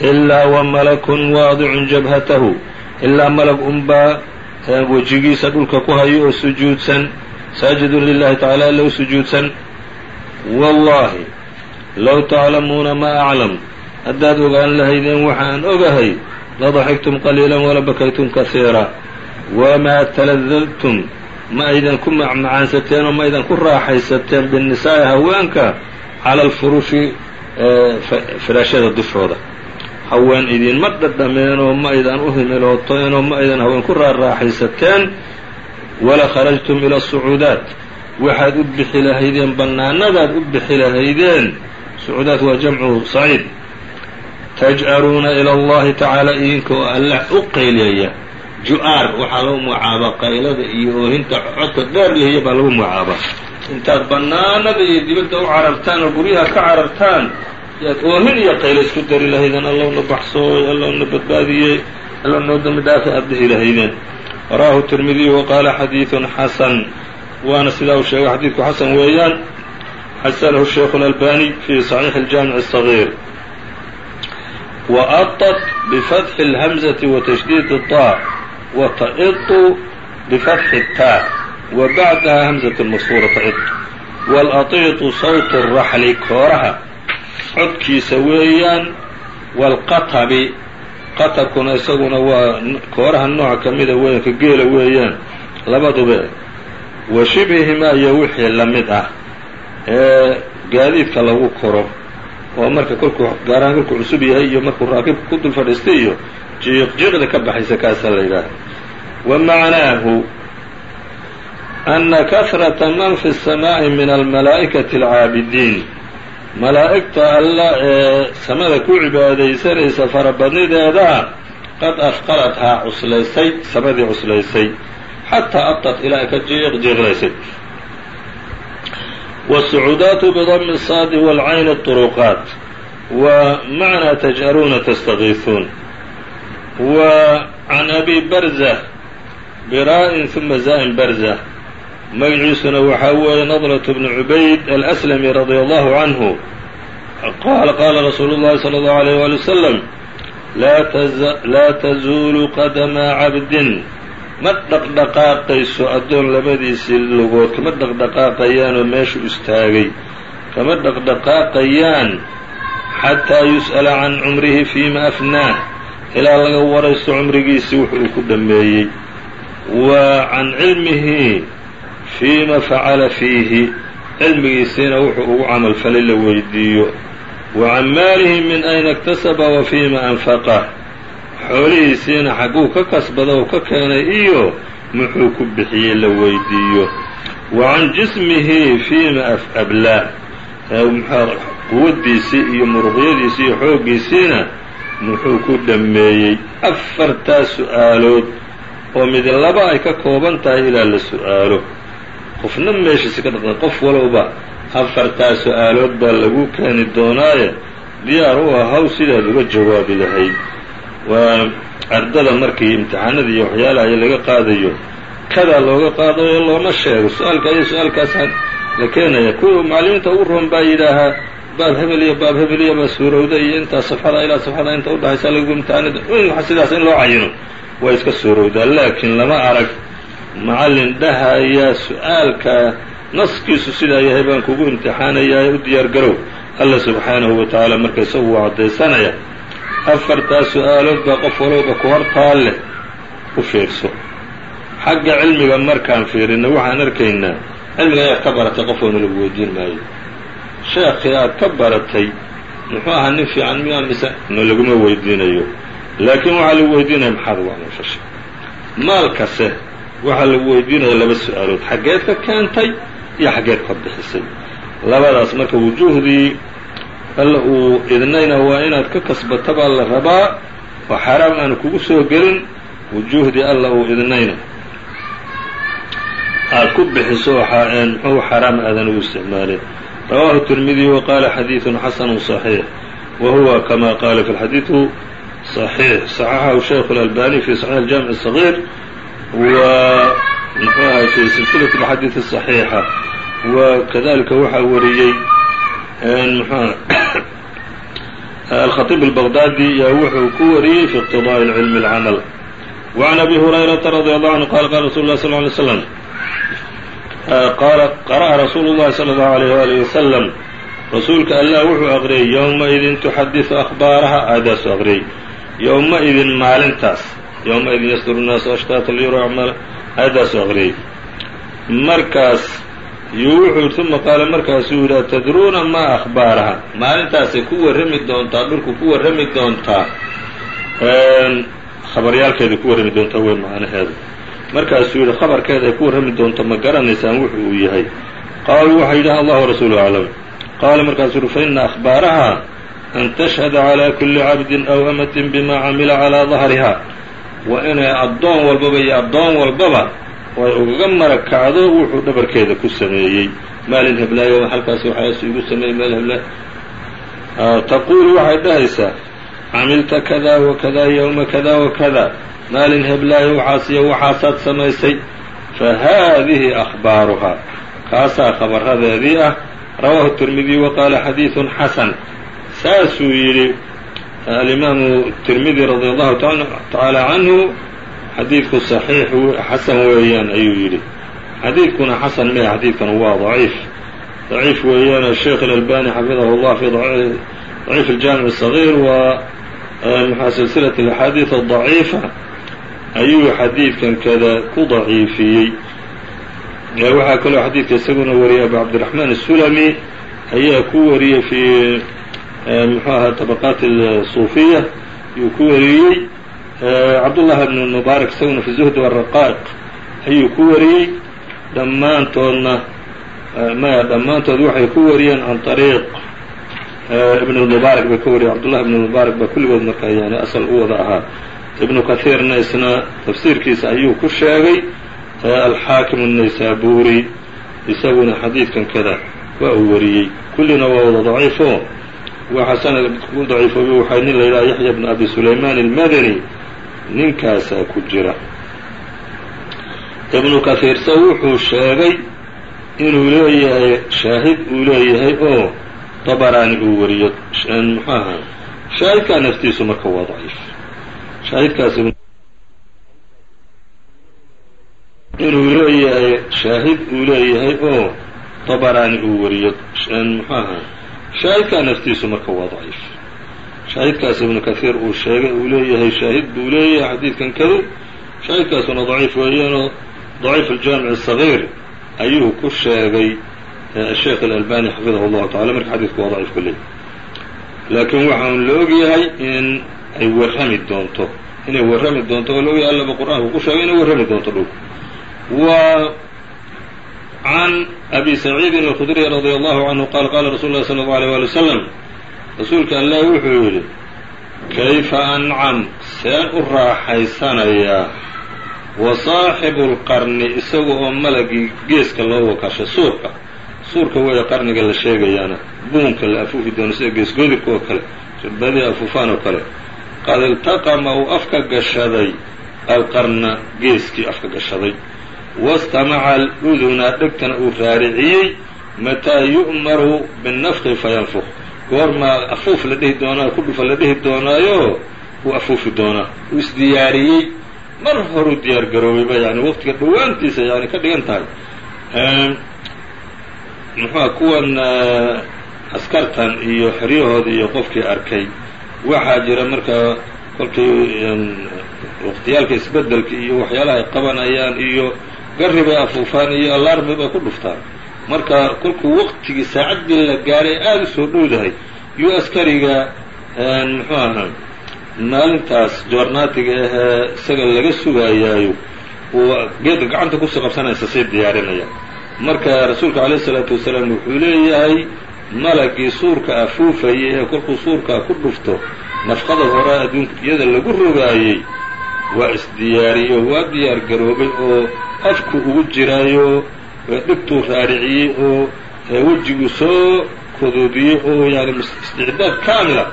ilaa wa malakun waadicun jabhatahu ilaa malag unbaa wejigiisa dhulka ku hayo oo sujuudsan saajidun lilahi tacaala alla u sujuudsan wallahi low taclamuuna maa aclam haddaad ogaan lahaydeen waxaan ogahay ladaxigtum qaliila wala bakaytum kasiira wamaa taladadtum ma aydan ku macmacaansateen oo ma aydan ku raaxaysateen binnisaa'i haweenka cala alfurushi firaashyada dushooda haween idinma dhadhameen oo ma aydan u himilooteen oo ma aydan haween ku raaraaxaysateen. Wala kharajtum ila asucuudaat waxaad u bixi lahaydeen bannaanadaad u bixi lahaydeen. Sucuudaat waa jamcu saciid. Taj'aruuna ila allahi tacaala idinka oo alla u qayliyaya. Ju-aar waxaa lagu magacaabaa qaylada iyo oohinta codka dheer lihiya baa lagu magacaabaa intaad bannaanada iyo dibadda u carartaan oo guryaha ka carartaan yaad oohin iyo qaylo isku dari lahaydeen allowna baxsooy allowna badbaadiyey allow noo dambi dhaafa aad dhihi lahaydeen rawaahu tirmidiyu wa qaala xadiidun xasan waana sidaa uu sheegay xadiidku xasan weeyaan xasanahu sheikhu اlalbani fi صaxiixi اljaamic الصaغيir وأطت بفتح الهمزة وتشديد الطاء وتئط بفتح التاء وبعدها همزة المصفورة تئط والأطيط صوت الرحل kooraha codkiisa weeyaan والqaطbi qaطbkuna isaguna waa kooraha nooc ka mida weyan ka geela weeyaan labaduba wa shibhihimaa iyo wixii la mid ah ee gaadiidka lagu koro oo marka kolkuu gaarahaan kolkuu cusub yahay iyo markuu raakibka ku dul fadhiistay iyo jiiqjiiqda ka baxaysa kaasaa la yidhaaha wa macnaahu ana kahrata man fi الsamaaءi min almalaa'ikati alcaabidiin malaa'igta alla ee samada ku cibaadaysanaysa farabadnideedaa qad afqalathaa cuslaysay samadii cuslaysay xataa abtat ilaa ay ka jeeqjeeqlaysay wasucuudaatu bidami saadi walcayni turuqaat. Wa macnaa taj'aruuna tastakiisuun wa can abi barza biraa'in uma zaa'in barza magaciisuna waxaa weeye nadrat bnu cubayd alslami radia allahu canhu qaala qaala rasuulu llahi salى اllahu alayh wali wasalam laa tazuulu qadama cabdin. Ma dhaqdhaqaaqayso addoon labadiisii lugood kama dhaqdhaqaaqayaanoo meeshu istaagay. Kama dhaqdhaqaaqayaan xataa yus'ala can cumrihi fiima afnaah ilaa laga waraysto cumrigiisii wuxu uu ku dhameeyey. Wa can cilmihi fiima facala fiihi cilmigiisiina wuxuu ugu camalfalay la weydiiyo wa can maalihi min ayna iktasaba wa fiima anfaqa xoolihiisiina xagguu ka kasbada oo ka keenay iyo muxuu ku bixiyey la weydiiyo wa can jismihi fiima ablaa quwaddiisii iyo muruqyadiisii iyo xooggiisiina muxuu ku dhammeeyey afartaa su'aalood oo mid laba ay ka kooban tahay ilaa la su'aalo qofna meeshiisi ka dhaqda qof walowba afartaa su'aalood baa lagu keeni doonaaye diyaar u ahaw sidaad uga jawaabi lahayd waa ardada markii imtixaanada iyo waxyaalaha laga qaadayo kadaa looga qaadayo looma sheego su'aalka iyo su'aalkaasa la keenaya kuwa macallimiinta ugu roon baa yidhaahaa baab hebel iyo baab hebel iyo baa suurowda iyo intaa safxada ilaa safxada inta udhaxaysa lagu imtixaanada. Sidaas in loo cayino. Waa iska suurowdaa laakiin lama arag macallin dhahaya su'aalka naskiisu sidaa yahay baan kugu imtixaanayaa u diyaar garow. Alla subxaanahu wa tacaala marka isagu waa caddaysanaya afartaa su'aalood baa qof walowba ku hortaal leh u fiirso. Xagga cilmiga markaan fiirinno waxaan arkaynaa cilmiga ayaad ka baratay qofoona lagu weydiin maayo. Sheekii aad ka baratay muxuu ahaa nin fiican miyaa mise? Ma laguma weydiinayo. Laakiin waxaa lagu weydiinaya maxaad ugu camalfashay maalkase waxaa lagu weydiinaya laba su-aalood xaggeed ka keentay iyo xaggeed ka bixisay labadaas marka wujuuhdii alla uu idnayna waa inaad ka kasbata baa la rabaa oo xaaraam aanu kugu soo gelin wujuuhdii alla uu idnayna aad ku bixiso muxuu xaaraam aadan u isticmaalin rawaahu التirmidiي wa qaala xadiiثun xasanu صaxiix wa huwa kama qaala fi xadiiثu صaxiix صaxaxahu shaykhu اlalbani fi صaxiix اljamiع الصaغيir wa muxuu ahay fi silsilaة اxadiiث الصaxiixa wa kadalika waxaa wariyey alkhaطيb الbغdاdي yaa wuxuu ku wariyey fi اqtidاء cilmi الcmل وعn abi هurayraةa radي الله عanهu qala qala rasul اlah صلى اه عليه وsلم qara'a rasuulu الlahi slى الlaه عalيه وalih وsلم rasuulka allah wuxuu aqriyey ywmaidin tuxadiثu أkhbaaraha aadaasu aqriyey ywmaidin maalintaas yowmaidin yasduru nnaasu ashtaata liyura acmaala aayaddaasuu aqriyay markaas yuu wuxuu yidhi uma qaala markaasuu yidhi atadruuna maa akhbaaraha maalintaasay ku warrami doontaa dhulku ku warrami doontaa khabaryaalkeeday ku warrami doontaa wey macnaheedu markaasuu yidhi khabarkeedaay ku warrami doonto ma garanaysaan wuxu uu yahay qaaluu waxay yidhaha allahu rasuulu aclam qaala markaasuu yidhi fa akhbaaraha an tashhada calaa kulli cabdin aw amatin bimaa camila calaa dahriha waa inay addoon walbaba iyo addoon walbaba ay ugaga mara kacdo wuxuu dhabarkeeda ku sameeyey. Maalin heblaayo halkaas waxaas igu sameeyey meel hebla taquulu waxay dhahaysaa camilta kada wakada yowma kada wakada maalin heblaayo waxaas iyo waxaasaad samaysay. Fa haadihi akhbaaruhaa kaasaa khabaradeedii ah. Rawaahu tirmidiy wa qaala xadiidun xasan. Saasuu yidhi alimaamu tirmidi radi allahu tacaala canhu xadiidku saxiix xasan weeyaan ayuu yidhi xadiidkuna xasan meh xadiidkan waa daciif daciif weeyaane sheekh ilalbani xafidahu llah fi daciif aljaamic sagiir waa maxaa silsilat alaxaadiid adaciifa ayuu xadiidkan kada ku daciifiyey waxaa kaloo xadiidka isaguna wariyay abu cabdiraxmaan asulami ayaa ku wariyey fi mxuu ahaa طabaqaat الصuufiya ayuu ku wariyey cabdالlah bn mubaarak isaguna fi zuhd wالraqaa'iq ayuu ku wariyey dhammaantoodna maya dhammaantood waxay ku wariyeen can طariiq ibn اlmubaarak bay ka wariyeen cabdullah ibn mubaarak baa kulligood markaa yani asal u wada ahaa ibnu kahiirna isna tafsiirkiisa ayuu ku sheegay alxaakim الnaysaburi isaguna xadiidkan kada waa uu wariyey kullina waa wada daciifo waxaa sanad ku daciifoobay waxaa nin la yidhaha yaxya bn abi sulayman almadani ninkaasaa ku jira. Ibnu kahiirse wuxuu sheegay inuu leeyahay shaahid uu leeyahay oo dabaraani uu wariyo muxuu ahaa? Shaahidkaa naftiisu marka waa daciif. Shaahidkaas inuu leeyahay shaahid uu leeyahay oo dabaraani uu wariyo muxuu ahaa shaahidkaa laftiisu marka waa daciif. Shaahidkaas ibnu kahiir uu sheegay uu leeyahay shaahid buu leeyahay xadiidkan kadu shaahidkaasuna daciif weeyaanoo daciif aljaamic sagiir ayuu ku sheegay asheekh alalbani xafidahu llahu tacala marka xadiidku waa daciif kuley laakiin waxaan la ogyahay in ay warrami doonto inay warrami doonto oo la ogyahay allaba qur'aanku ku sheegay inay warrami doonto dhulku waa can abi saciidin alkhudriy radi allahu canhu qaal qaala rasul llahi sala allau alيyh wali wasalam rasuulka allah wuxuu yidhi kayfa ancam seen u raaxaysanayaa wa saaxibu lqarni isaga oo malagii geeska loo wakasha suurka suurka weeye qarniga la sheegayaana buunka la afuufi doono sida geesgoodirka oo kale rirbadii afuufaan oo kale qad iltaqama uu afka gashaday alqarna geeskii afka gashaday wastamaca aluduna dhegtana uu raariciyey mataa yu'maru binnafqi fayanfuk goormaa afuuf la dhihi doonaa ku dhufa la dhihi doonaayo uu afuufi doonaa uu isdiyaariyey mar horuu diyaar garoobayba yani waqtiga dhowaantiisa yani ka dhigan tahay muxuua kuwan askartan iyo xeryahooda iyo qofkii arkay waxaa jira markaa kolkii waqtiyaalka isbeddelka iyo waxyaalaha ay qabanayaan iyo garri bay afuufaan iyo alarmi bay ku dhuftaan. Marka kolkuu waqtigii saacaddii la gaaray aada u soo dhowdahay. Yuu askariga muxuu ahaa? maalintaas joornaatiga ahee isaga laga sugayaayo uu geedka gacanta ku sii qabsanaysa sii diyaarinaya. Marka rasuulka calayh isalaatu wasalaam wuxuu leeyahay malagii suurka afuufayay ee kolkuu suurkaa ku dhufto nafqada hore adduunka iyada lagu rogaayey waa isdiyaariyo waa diyaar garoobay oo afku ugu jiraayo dhigtuu raariciyey oo wejiguu soo kodoodiyey oo yani isticdaad kaamila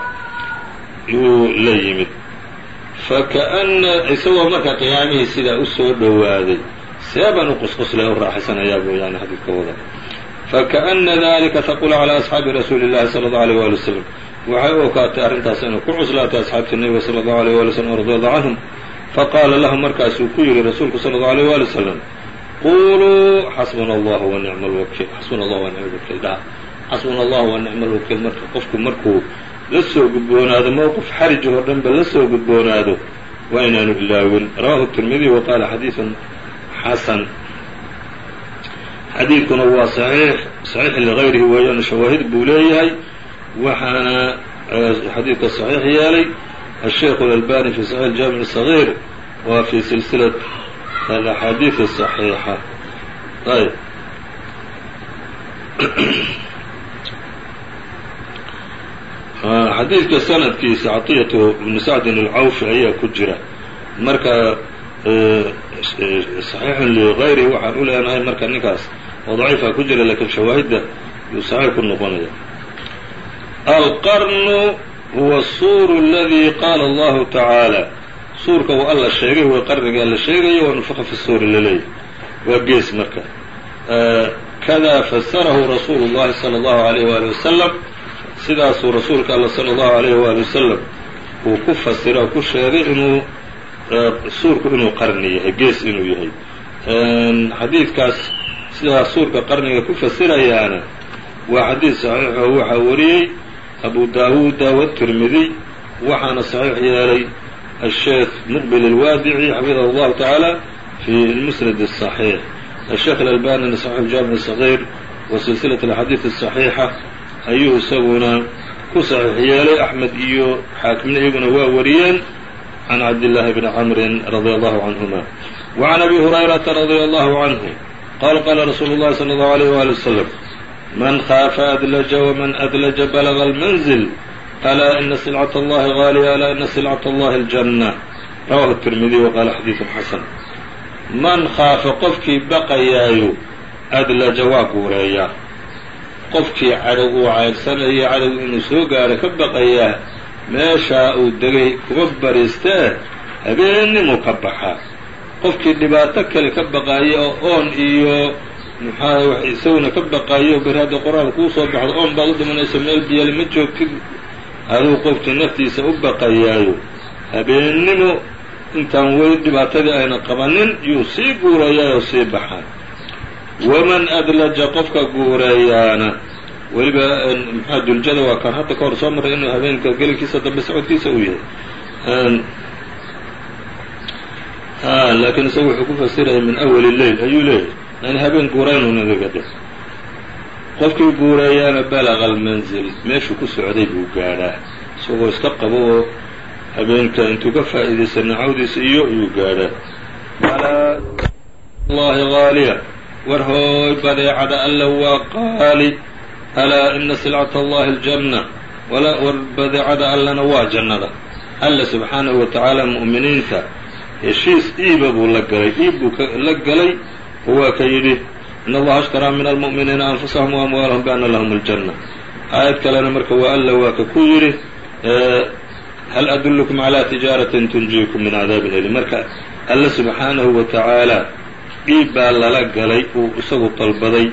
yuu la yimid faka'na isagoo marka qiyaamihii sidaa u soo dhowaaday seebaan u qusquslay u raaxaysanayaa buu yani xadiidka wada faka'na dalika haqula calى asxaabi rasuuli اllahi salى اllahu alيyh wali wasalam waxay u okaatay arrintaas inay ku cuslaatay asxaabtii nebiga salى اllahu alيyh wali wslam radi allahu canhum faqaala lahum markaasuu ku yidhi rasuulku sala allau alيyh waali wasalam quluu xasbuna allahu wanicma alwakiil xasbuna allah wanicma alwakiil dhaha xasbuna allahu wanicma alwakiil marka qofku markuu la soo gudboonaado mowqif xarij oo dhanba la soo gudboonaado waa inaanu ilaawin rawahu tirmidiy wa qaala xasan xadiidkuna waa saxiix saxiix ligayrihi weeyaanu shawaahid buu leeyahay waxaana xadiidka saxiix yeelay الsheikh اlalbani fi saxiix jaamic الصaغيir waa fi silsilaة الأxaadiiث الصaحيixa ayb xadiidka sanadkiisa caطiyaة بn sacdin الcawfi ayaa ku jira marka صaxiixun ligayrihi waxaan u leenahay marka ninkaas oo daciifa ku jira lakin shawaahidda yuu saxiix ku noqonaya alqarnu huwa الsuur اladي qaala اllahu taعaalى suurka uu alla sheegay way qarnigaa la sheegayo waa nufaqa fi suuri laleeyahy waa gees marka kada fasarahu rasuulu اllahi salى اllahu عalayh wali wasalam sidaasuu rasuulka alla salى اllahu عalayh wali wasalam uu ku fasira oo ku sheegay inuu suurku inuu qarni yahay gees inuu yahay xadiidkaas sidaa suurka qarniga ku fasirayaana waa xadiid saxiix oo waxaa wariyey abu daawuuda wtirmidiy waxaana saxiix yeelay الشheekh مqبل الwاdعي xafiظه الlه taعaalى في المسند الصحيح الشheekh الألبانيna صحيح الجامع الصغير وسلسلة الأxاadiiث الصحيiحة ayuu isaguna ku صaxiix yeelay أحmed iyo xaakimna iyaguna waa wariyeen عن cabdاللahi بن cمri رضي الله عنهma وعن أbي هريرةa رضي الله عنه qال qاla رsuuل الlahi صلى الله عليه وaلي وسلم man khaafa adlaja waman adlaja balaga almanzil alaa ina silcat allahi qaaliya alaa ina silcat allahi aljanna rawahu tirmidiy waqaala xadiidun xasan man khaafa qofkii baqayaayo adlaja waa guureeyaa qofkii cadhog uu cayrsanayo cadhog inuu soo gaaro ka baqayaa meeshaa uu degay kuma bariistee habeennimuu ka baxaa qofkii dhibaato kale ka baqaaya oo oon iyo muxaa wax isaguna ka baqaayo beri hadda qor-aan kuu soo baxdo oon baad u dhimanayso meel biyale ma joogtid? Aduu qofkii naftiisa u baqayaayo. Habeennimo intaan weli dhibaatadii ayna qabanin yuu sii guurayaa oo sii baxaa waman adlaja qofka guureeyaana. Weliba maxaa duljada waa kaan hadda ka hor soo maray inuu habeenka gelinkiisa dambe socodkiisa uu yahay. Laakiin isagu wuxuu ku fasiraya min awali leyl ayuu leeyahy yani habeen guuraynuunadaga dhe qofkii guureeyaana balaqa almanzil meeshuu ku socday buu gaadhaa. Isagoo iska qabo oo habeenka intuu ka faa'iidaysta nacawdiisa iyo ayuu gaadhaa. Allahi gaaliya war hooy badeecada alla waa qaali. Alaa ina silcata allahi aljanna war badeecada allana waa jannada. Alla subxaanahu wa tacaala mu'miniinta heshiis iiba buu la galay iib buu la galay waa ka yidhi in allaha ashtaraa min almu'miniina anfusahum waamwaalahum bianna lahum aljanna aayad kalena marka waa alla waa ka ku yidhi hal adullukum calaa tijaaratin tunjiikum min cadaabin alim marka alla subxaanahu wa tacaala dhiib baa lala galay uu isagu dalbaday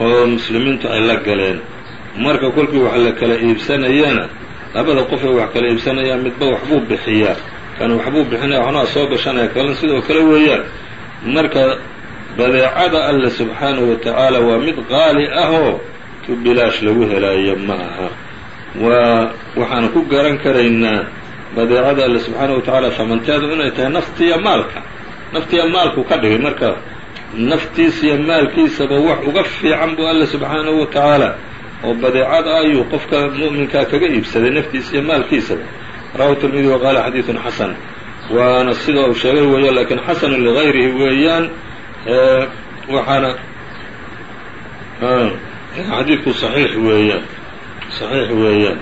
oo muslimiintu ay la galeen. Marka kolkii wax la kala iibsanayana labada qof ee wax kala iibsanaya midba waxbuu bixiyaa. Kan waxbuu bixinaya waxnaa soo gashanaya kalan sidoo kale weeyaan. Marka badeecada alle subxaanahu wa tacaala waa mid qaali ahoo tu bilaash lagu helaayo ma aha waa waxaan ku garan karaynaa badeecada alle subxaanahu wa tacaala famanteedu inay tahay naftiya maalka. Naftiya maalku ka dhigay marka naftiisa iyo maalkiisaba wax uga fiican buu alle subxaanahu wa tacaala oo badeecada ayuu qofka mu'minkaa kaga iibsaday naftiisa iyo maalkiisaba. Rawahu tirmidi wa qaala xadiidun xasan. Waana sida uu sheegay weeya laakiin xasanu ligayrihi weeyaan waxaana xadiidku صaxiix weeyaan صaxiix weeyaan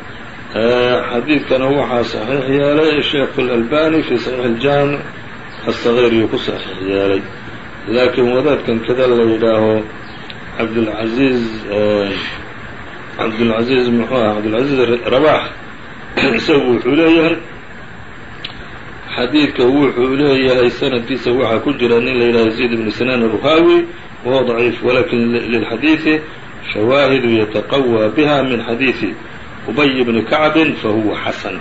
xadiidkana waxaa صaxiix yeelay sheekh اlalbani fi صaxiix اljaamic aلصغيr yuu ku صaxiix yeelay laakiin wadaadkan kada la yidhaaho cabdاlcaziiz cabdاlcaziiz muxuu ah cabdاlcaziiz rabax isagu wuxuu leeyahay xadiidka wuxuu leeyahay sanadkiisa waxaa ku jira nin la yidhahdo zayd ibnu sinaan aruhawi wahuwa daciif walakin lilxadiidi shawaahidu yataqawaa biha min xadiidi ubay bni kacbin fahuwa xasan.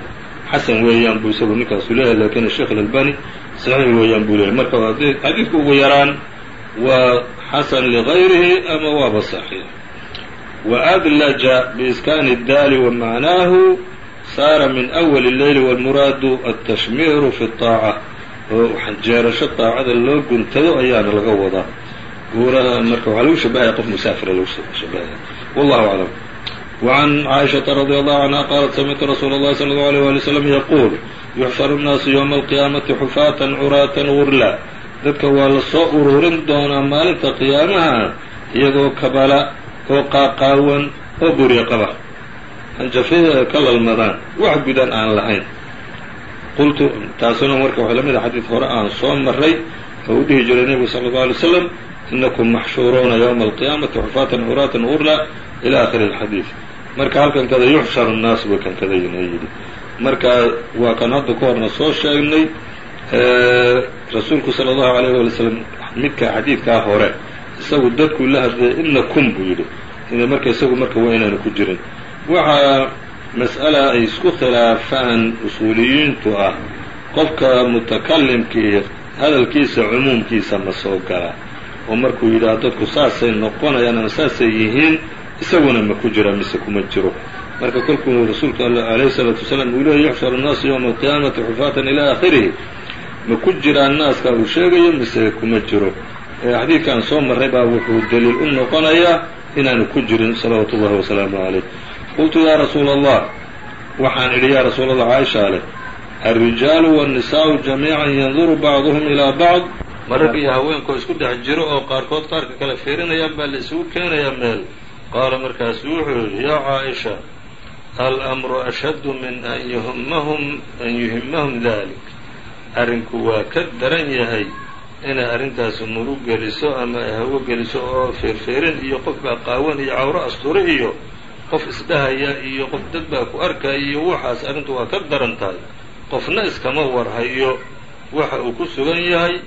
Xasan weeyaan buu isagu ninkaasu leeyahay laakiin sheekh albani saxiix weeyaan buu leeyahy marka xadiidku ugu yaraan waa xasan ligayrihi ama waaba saxiix. Waadlaja biiskaani daali wa macnaahu saara min awali اleyli wاlmuraadu altashmiiru fi الطaaca oo jeerasho طaacada loo guntado ayaana laga wadaa guuraha marka waxaa lagu shabahaya qof musaafira lagu shabahaya wallahu aclam وعn caaishaةa radي allahu canha qaalat samictu rasuula اllahi salى اlه alيه wali wslam yaquul yuxsharu الnaasu ywma alqiyaamati xufaatan curaatan gurla dadka waa la soo ururin doonaa maalinta qiyaamaha iyagoo kabala oo qaaqaawan oo burya qaba hanjafyada ka lalmadaan wax gudan aan lahayn. Qultu taasuna marka waxay la mid a xadiid hore aan soo maray oo u dhihi jiray nebigu sala allau alay slam inakum maxshuuruuna yowma alqiyaamati xufaatan curaatan urla ila akhiri alxadiid marka halkan kada yuxsharu nnaas buu kan kada yidhi marka waa kan hadda ka horna soo sheegnay rasuulku sala allahu alayh wali slam midka xadiidkaa hore isagu dadkuu la hadlayay inakum buu yidhi. Marka isagu marka waa inaanu ku jirin waxaa mas'ala ay isku khilaafaan usuuliyiintu ah. Qofka mutakalimkii hadalkiisa cumuumkiisa ma soo gala. Oo markuu yidhaah dadku saasay noqonayaan ama saasay yihiin isaguna ma ku jira mise kuma jiro. Marka kolkuu rasuulku alayhi salaatu wasalaam uu leeyay yuxsharu nnaasu yowma alqiyaamati xufaatan ilaa aakhirihi. Ma ku jiraa naaska uu sheegayo mise kuma jiro. Xadiidkaan soo marray baa wuxuu daliil u noqonayaa inaanu ku jirin salawaatu ullahi wasalaamu calayh qultu yaa rasuula allah waxaan idhi yaa rasuul allah caaisha leh alrijaalu waannisaa'u jamiican yanduru bacduhum ilaa bacd. Marag iyo haweenkoo isku dhex jiro oo qaarkood qaarka kale fiirinayaan baa la isugu keenayaa meel. Qaala markaasu wuxuu yidhi yaa caaisha almru ashaddu min an yuhimmahum an yuhimmahum dalik arrinku waa ka daran yahay inay arrintaasu murug geliso ama ay hawo geliso oo feerfeerin iyo qof baa qaawan iyo cawro asture iyo qof isdhahaya iyo qof dad baa ku arkaya iyo waxaas arrintu waa ka daran tahay. Qofna iskama warhayo waxa uu ku sugan yahay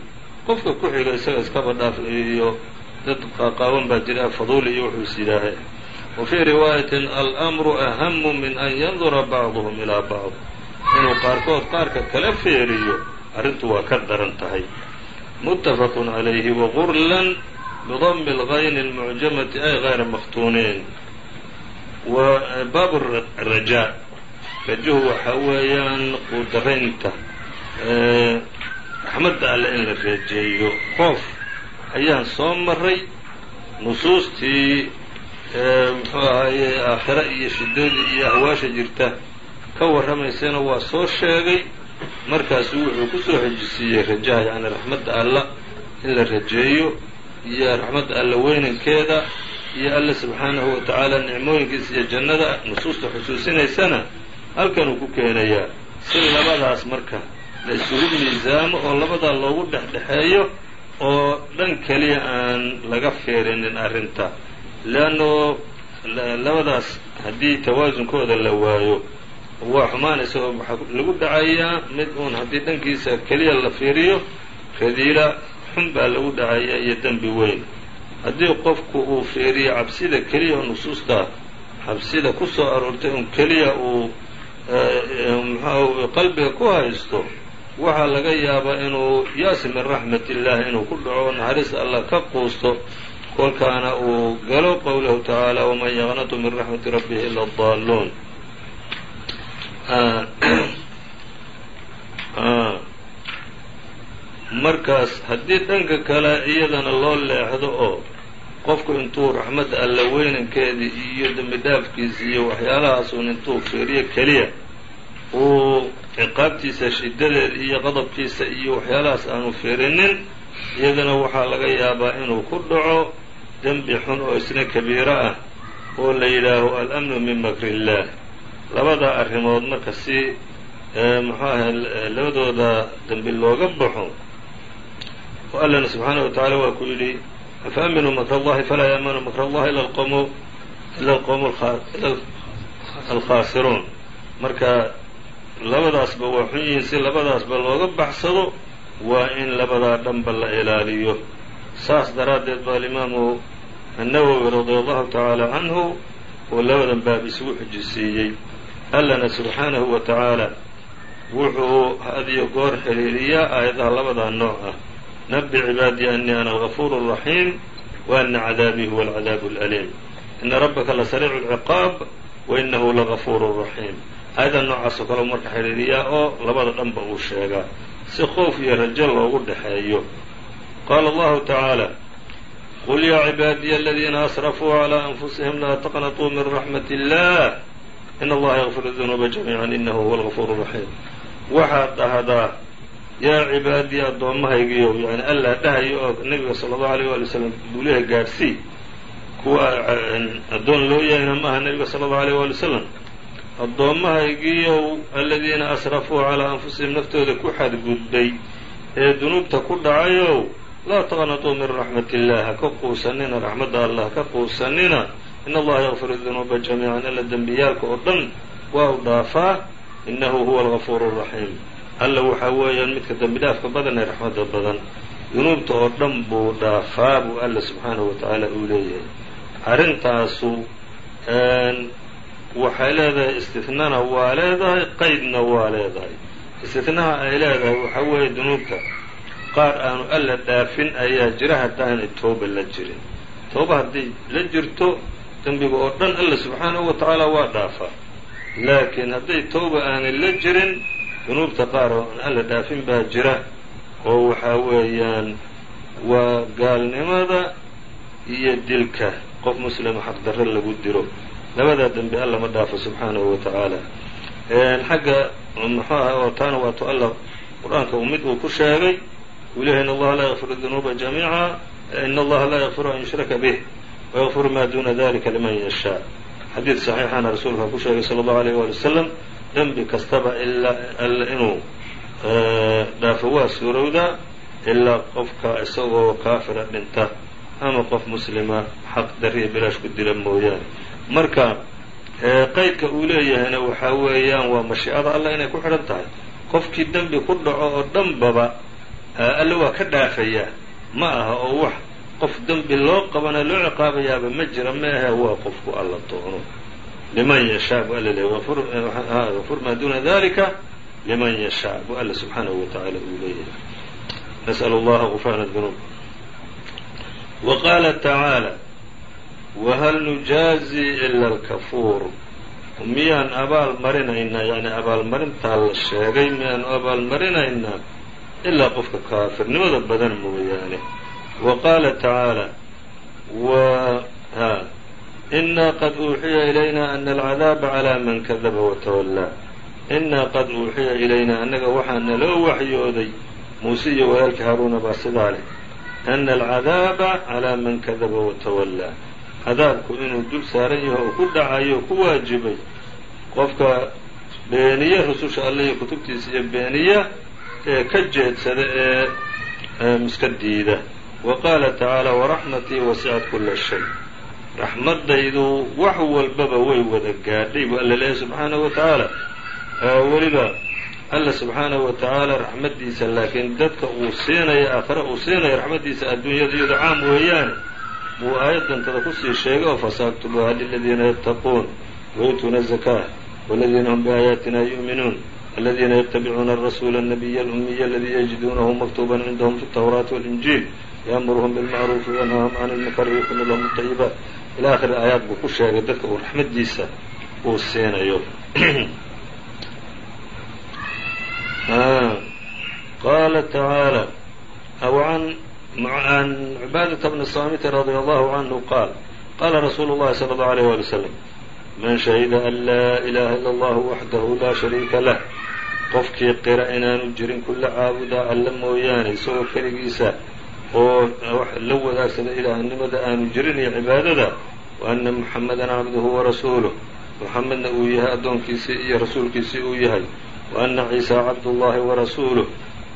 qofka ku xiga isaga iskaba dhaaf iyo dad qaaqaawan baa jira faduuli iyo wuxuu is wa fii riwaayatin almru ahamu min an yandura bacduhum ilaa bacd inuu qaarkood qaarka kala feeriyo arrintu waa ka daran tahay. Muttafaqun calayhi wagurlan bidami اlgayni اlmucjamati ay gayra makhtuuniin wa baabu rajaa rajuhu waxa weeyaan quudaraynta raxmadda alle in la reejeeyo qof ayaan soo maray nusuustii muxuu ahaye aakhira iyo shidadii iyo ahwaasha jirta. Ka warramaysana waa soo sheegay. Markaasu wuxuu ku soo xejisiiyey rajaha yacni raxmadda alla in la rajeeyo. Iyo raxmadda alla weynankeeda iyo alle subxaanahu wa tacaala nicmooyinkiisa iyo jannada nusuusta xusuusinaysana halkanuu ku keenayaa. Si labadaas marka la isugu miisaamo oo labadaa loogu dhexdhexeeyo oo dhan keliya aan laga feerinin arrinta. Leanno labadaas haddii tawaasunkooda la waayo waa xumaanaysa oo waxaa lagu dhacayaa mid uun haddii dhankiisa keliya la fiiriyo radiila xun baa lagu dhacayaa iyo dembi weyn haddii qofku uu fiiriyo cabsida keliya nusuusta cabsida ku soo aroortay un keliya uu mxu qalbiga ku haysto waxaa laga yaabaa inuu yaasi min raxmat illahi inuu ku dhaco naxariis allah ka quusto kolkaana uu galo qowlahu tacaala waman yaqnatu min raxmati rabbihi ila adaalluun markaas haddii dhanka kale iyadana loo leexdo oo qofku intuu raxmadda alla weynankeedii iyo dembi dhaafkiisa iyo waxyaalahaasuun intuu fiiriyo keliya uu ciqaabtiisa shidadeeda iyo qadabkiisa iyo waxyaalahaas aanu fiirinin iyadana waxaa laga yaabaa inuu ku dhaco dembi xun oo isna kabiiro ah oo la yidhaaho al-amnu min makri illaah labada arrimood marka si muxuu ahay labadooda dembi looga baxo oo allana subxaanahu wa tacaala waa ku yidhi afa aminuu makr allahi falaa yaamanu makr alqowm ila alqowm alkhaasiruun marka labadaasba waa xun yihiin si labadaasba looga baxsado waa in labadaa dhanba la ilaaliyo. Saas daraaddeed baa alimaamu annawowi radia allahu tacaala canhu oo labadan baab isugu xujisiiyey. Allana subxaanahu wa tacaala wuxuu hadiyo goor xiriiriyaa aayadaha labadaa nooc ah nabi cibaadii anii ana algafuur الraxiim wa ana cadaabii huwa alcadaabu اlأliim ina rabbaka la sariicu اlciqaab wa inahu lagafuur raxiim aayada noocaasoo kale marka xidhiiriyaa oo labada dhanba uu sheegaa si khoof iyo rajo loogu dhexeeyo qaala allahu tacaala qul yaa cibaadiya aladiina asrafuu calىa anfusihim laa taqnatuu min raxmat illah in allaha yakfiru dunuuba jamiica inahu huwa algafuur raxiim waxaad dhahdaa yaa cibaadii addoommahaygiiyow yani allaa dhahayo oo nebiga sala allahu alayh waali wasalam buu leeyahay gaadhsii kuwa addoon loo yahayna maaha nebiga sala allahu alayh waali wasalam addoommahaygiiyow aladiina asrafuu calaa anfusihim naftooda ku xadgudbay ee dunuubta ku dhacayow laa taqnatuu min raxmat illah ha ka quusanina raxmadda allah ha ka quusanina. In allaha yakfiru dunuuba jamiican alla dembiyaalka oo dhan waa u dhaafaa. Inahu huwa algafuuru raxiim alla waxaa weeyaan midka dembi dhaafka badan ee raxmadda badan dunuubta oo dhan buu dhaafaa buu alla subxaanahu wa tacaala uu leeyahay. Arrintaasu waxay leedahay istinana waa leedahay qaydna waa leedahay. Istinaha ay leedahay waxaa weeye dunuubta qaar aanu alla dhaafin ayaa jira haddaanay tooba la jirin. Tooba hadday la jirto dembiga oo dhan alla subxaanahu wa tacaala waa dhaafaa. Laakiin hadday tooba aanay la jirin dunuubta qaar oo aan alla dhaafin baa jira oo waxaa weeyaan waa gaalnimada iyo dilka. Qof muslima xaqdarre lagu diro. Labadaa dembi alla ma dhaafo subxaanahu wa tacaala xagga muxuu aha oo taana waato alla qur'aanka mid uu ku sheegay uu leeyahay in allaha laa yakfiru dunuuba jamiica in allaha laa yakfiru an yushraka bih wayakfiru maa duuna dalika liman yashaa. Xadiid saxiixana rasuulka ku sheegay sala allahu alayh waali wasalam dembi kastaba ilaa alla inuu dhaafo waa suurowdaa ilaa qofka isagoo kaafira dhinta ama qof muslima xaq dariya bilaash ku dila mooyaane. Marka qaydka uu leeyahayna waxaa weeyaan waa mashiicada allah inay ku xidhan tahay. Qofkii dembi ku dhaco oo dhanbaba alle waa ka dhaafayaa ma aha oo wax. Qof dembi loo qabana loo ciqaabayaaba ma jira ma ahe waa qofku alla doono liman yashaa buu alla leeyahy wafur maa duuna dalika liman yashaa buu alla subxaanahu wa tacaala uu leeyahay nas'l allaha gufraana dunuub wa qaala tacaala wahal nujaazi ila alkafuur miyaan abaal marinaynaa yani abaalmarintaa la sheegay miyaanu abaalmarinaynaa ilaa qofka kaafirnimada badan mooyaane wa qaala ha inaa qad uuxiya ilayna ana alcadaaba calaa man kadaba watawallaa inaa qad uuxiya ilaynaa annaga waxaa naloo waxyooday muuse iyo walaalkii haaruuna baa sidaa leh ana alcadaaba calaa man kadaba watawallaa cadaabku inuu dul saaran yaho oo ku dhacayo o ku waajibay qofka beeniye rususha alle iyo kutubtiisa iyo beeniya ee ka jeedsada ee miska diida wa qaala tacaala waraxmatii wasicat kula shay raxmadaydu wax walbaba way wada gaadhay buu alla leeyahy subxaanahu wa tacaala. Weliba alla subxaana wa tacaala raxmaddiisa laakiin dadka uu siinayo aakhare uu siinayo raxmaddiisa adduunyada iyadu caam weeyaane wuu aayaddantada ku sii sheegay oo fasaaktubuha liladiina yattaquun wayutuuna azakaa waladiina hum biaayaatina yu'minuun aladiina ytabicuuna arasuula anabiya alumiya aladii yajiduunahu maktuuban cindahum fi tawraati walinjiil yaamuruhum bilmacruufi yanhaahum can ilmunkari yuxillu lahum ayibaat ila akhiri aayaad buu ku sheegay dadka uu raxmaddiisa uu siinayo qaala tacaalى عن عباadة بن الصاmت رضي الله عنه qاaل qاla رsuuل الlahi صلى الله عليه ولي وسلم man شhahida an laa إlaha ilا الlah waxdahu laa شhariika lah qofkii qira inaanu jirin kula caabudaa alla mooyaane isagoo keligiisa oo la wadaagsada ilaahnimada aanu jirin iyo cibaadada waana muxamedan cabduhu warasuuluh muxamedna uu yahay addoonkiisii iyo rasuulkiisii uu yahay. Waana ciisa cabdullaahi warasuuluh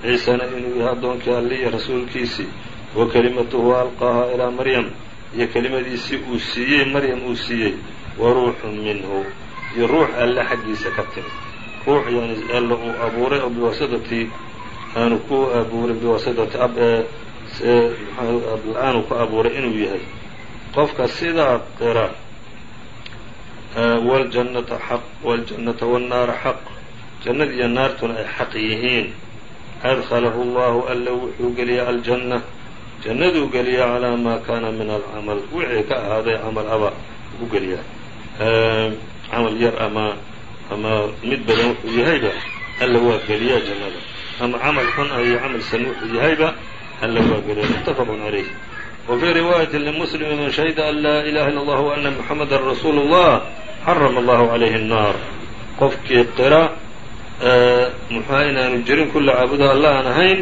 ciisana inuu yahay addoonkii alli iyo rasuulkiisii. Wa kelimatuhu alqaaha ilaa maryam. Iyo kelimadiisii uu siiyey maryam uu siiyey. Wa ruuxun minhu. Iyo ruux alle xaggiisa ka timi. Ruux yani alle uu abuuray oo biwasitatii aanu ku abuurin biwasitati ee la'aanu ku abuuray inuu yahay. Qofka sidaa qira waljannata xaq waljannata wannaara xaq. Jannada iyo naartuna ay xaq yihiin. Adkhalahu allahu alla wuxuu geliyaa aljanna. Jannaduu geliyaa calaa maa kaana min alcamal. Wixii ka ahaaday camal aba ugu geliyaa. Camal yar ama ama mid badan wuxuu yahayba alla waa geliyaa jannada. Ama camal xun iyo camal san wuxuu yahayba alla waa geliyaa muttafaqun calayh wa fii riwaayati limuslimi man shahida an laa ilaha illa allah wa ana muxamadan rasuulu اllah xarama allahu calayhi الnaar qofkii qira muxuha inaanu jirin ku la caabudo alla aan ahayn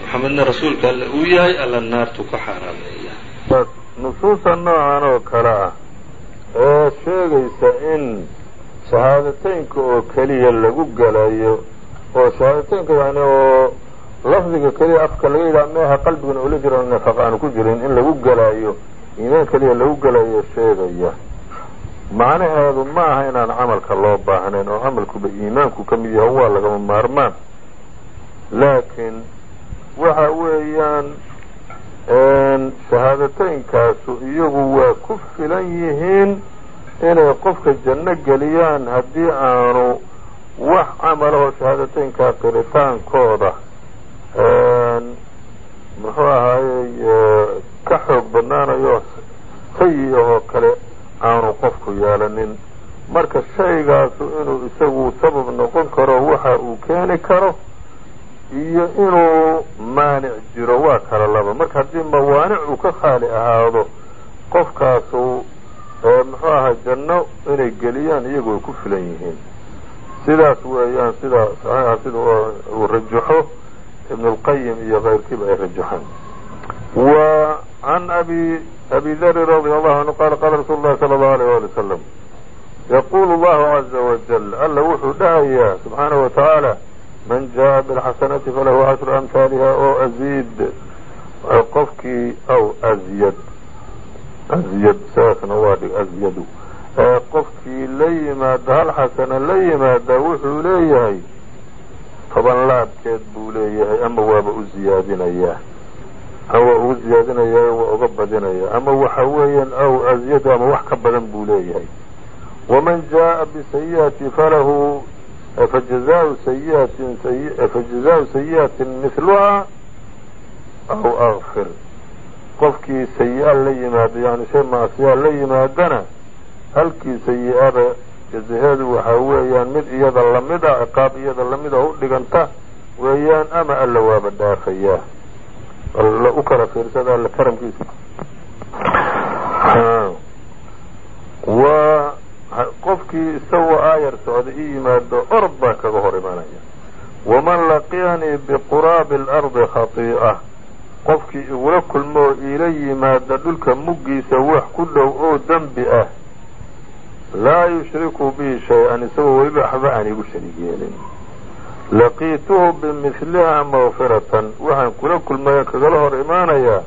moxamedna rasuulka alle uu yahay alla naartu ka xaaraameeya nusuusta noocan oo kale ah ee sheegaysa in shahaadateynka oo keliya lagu gelayo oo shahaadateynka yani oo lafdiga keliya afka laga yidhaha meeha qalbigana ula jiro nafaq aanu ku jirin in lagu gelaayo iimaan keliya lagu gelayo sheegaya. Macnaheedu ma aha inaan camalka loo baahnayn oo camalkuba iimaanku ka mid yahay waa lagama maarmaan. Laakiin waxa weeyaan shahaadateynkaasu iyagu waa ku filan yihiin inay qofka janno geliyaan haddii aanu wax camalahoo shahaadateynkaa qiritaankooda muxuu ahaayey ka xoog badnaanayo sayi ahoo kale aanu qofku yeelanin marka shaygaasu inuu isagu sabab noqon karo waxa uu keeni karo iyo inuu maanic jiro waa kala laba. Marka haddii mawaanic uu ka khaali ahaado qofkaasu muxuu ahaa janno inay geliyaan iyagu ku filan yihiin. Sidaas weeyaan sida saxiixa sida uu rajaxo ibn اlqayim iyo keyrkiiba ay rajaxaan wa can abi abi dri radi allahu canhu qala qala rasuulu llahi sala allahu alayh wali wasalam yaqulu allahu caza wajal alla wuxuu dhahayaa subxaanahu wa man jaءa bilxasanati falahu cashru amhaaliha oo aziid qofkii aw azyad azyad saasna waa azyadu qofkii la yimaada hal xasana la yimaada wuxuu leeyahay toban laabkeed buu leeyahay ama waaba u ziyaadinayaa ama waa ugu ziyaadinayaa waa uga badinayaa ama waxa weeyaan aw azyadu ama wax ka badan buu leeyahay. Waman jaءa bisayi'ati falahu fajazaau sayiatin fajazaau sayi'atin mihluhaa aw akfir qofkii sayi-a la yimaado yani shay macsiyaa la yimaadana halkii sayi-ada jazaheedu waxaa weeyaan mid iyada la mid a ciqaab iyada la mid a u dhiganta weeyaan ama alla waaba dhaafayaa alla u kala fiirsada alla karamkiisa. Waa qofkii isagoo aayar socda ii yimaado orod baa kaga hor imanaya waman laqiyanii biquraabi alardi khatii'a qofkii igula kulmo oo iila yimaada dhulka muggiisa wax ku dhow oo dembi ah laa yushriku bii shay-an isagoo weliba waxba aan shariig yeelin laqiituhu bimihliha makfiratan waxaan kula kulmaya kagala hor imaanayaa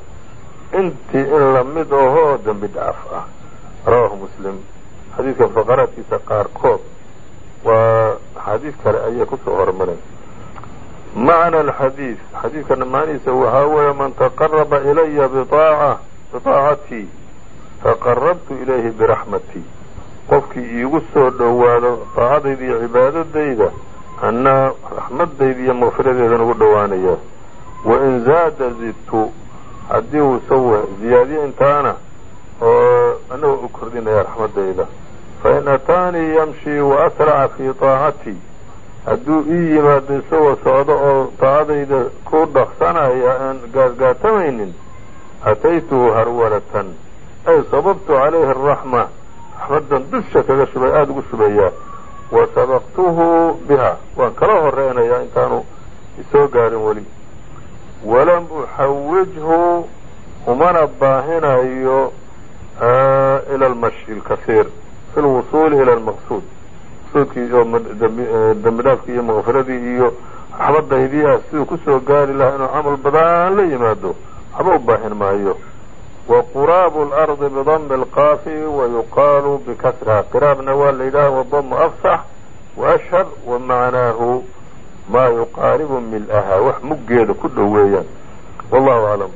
intii in la mid ahoo dembi dhaaf ah rawaahu muslim xadiidka faqaraadkiisa qaarkood waa axaadiis kale ayaa ku soo hormaray macna alxadiid xadiidkana macnihiisa waxaa weeye man taqaraba ilaya biaaca biطaacatii faqarabtu ilayhi biraxmatii qofkii iigu soo dhowaado daacadayda iyo cibaadadayda annaa raxmadayda iyo makfiradeedan ugu dhowaanaya wain zaada zidtu haddii uu isagu ziyaadiyo intaana oo anagoo u kordhinaya raxmadayda fain ataanii yamshi waasraca fii طaacatii hadduu ii yimaado isagoo socdo oo daacadayda ku dhaqsanaya aan gaargaatamaynin ataytuhu harwalatan ay sababtu calayhi araxma raxmadan dusha kaga shubay aada ugu shubayaa wa sabaqtuhu biha. Waan kala horeynayaa intaanu isoo gaarin weli. Walam uxawijhu umana baahinayo ila almashi lkasiir fi lwusuuli ila almaqsuud. Maqsuudkii oo dembi dhaafkii iyo makfiradii iyo raxmadaydii ah siduu ku soo gaari lahaa inuu camal badaan la yimaado waxba u baahin maayo wa quraabu اlardi bidami اlqaafi wa yuqaalu bikasriha qiraabna waa la yidhaha wadamu afsax waashhar wa macnaahu maa yuqaaribu mil'aha wax muggeeda ku dhow weeyaan wallahu aclam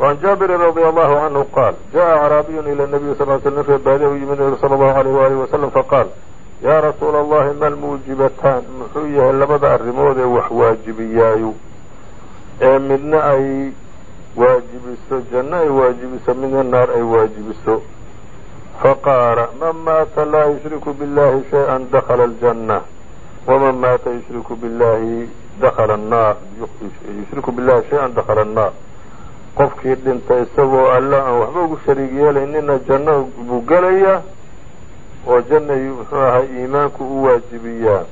وعn jaabirin radي allahu canhu qaal jaءa acraabiyu ilى الnabiy sal l sl nin reebaadiya u yimid nabiga salى allahu alيyh waalih wasalam faqaal yaa rasuula allahi ma lmuujibataan muxuu yahay labada arrimood ee wax waajibiyaayu ee midna ay waajibiso janno ay waajibiso midna naar ay waajibiso. Faqaala man maata laa yushriku biاllahi shay-an dakhala aljanna waman maata yushriku billahi dakhala annaar yushriku billahi shay-an dakhala annaar. Qofkii dhintay isagoo alla aan waxba ugu shariig yeelaynina janno buu gelayaa oo jannay muxuu ahay iimaanku u waajibiyaa.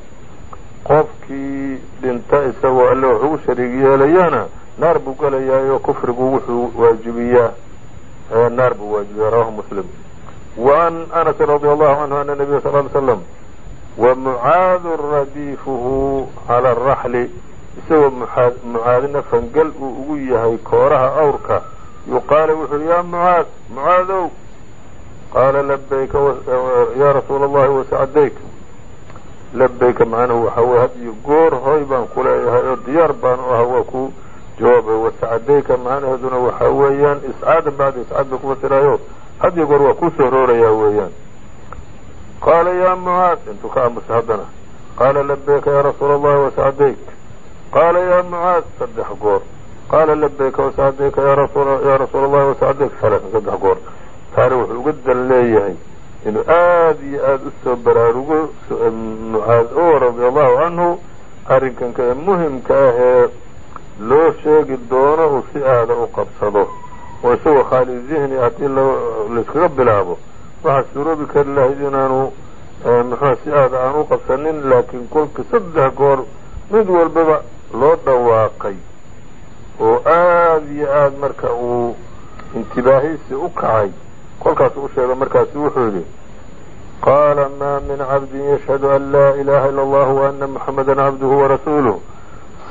Qofkii dhinta isagoo alle wax ugu shariig yeelayana naar buu gelayaayo kufrigu wuxuu waajibiyaa. Naar buu waajibiyaa rawahu muslim. Waan anasin radi allahu canhu ana nabiya sal ly slam wamucaadu radiifuhu cala araxli isagoo mucaadina fangal uu ugu yahay kooraha awrka yuqaala wuxu yaa mucaad mucaadow! Qaala labayka yaa rasuula allahi wasacdayk labayka macnahu waxaa weye had iyo goor hoy baan ku leeyahay oo diyaar baan u ah waa ku jawaabay wasacdayka macnaheeduna waxa weeyaan iscaadan bacda iscaad bay ku fasiraayo had iyo goor waa ku soo roorayaa weeyaan qaala ya mucaad intuu ka aamusay haddana qaala labayka ya rasuula اllahi wasacdayk qaala ya mucaad saddex goor qaala labayka wasacdayka ya rasuula اllahi wasacdayk alaaan saddex goor taani wuxuu uga dan leeyahay inuu aad iyo aada u soo baraarugo mucaad o radia allahu canhu arrinkanka ee muhimka ah ee loo sheegi doono uu si aada u qabsado oo isagoo khaali zihni haddii laiskaga bilaabo waxaa suroobi kari lahayd inaanu muxua si aada aan u qabsanin laakiin kolkii saddex goor mid walbaba loo dhawaaqay oo aada iyo aada marka uu intibaahiisi u kacay kolkaas u sheegay markaasu wuxuu yidhi qaala maa min cabdin yashhadu an laa ilaha ila allah waana muxamada cabduhu warasuuluh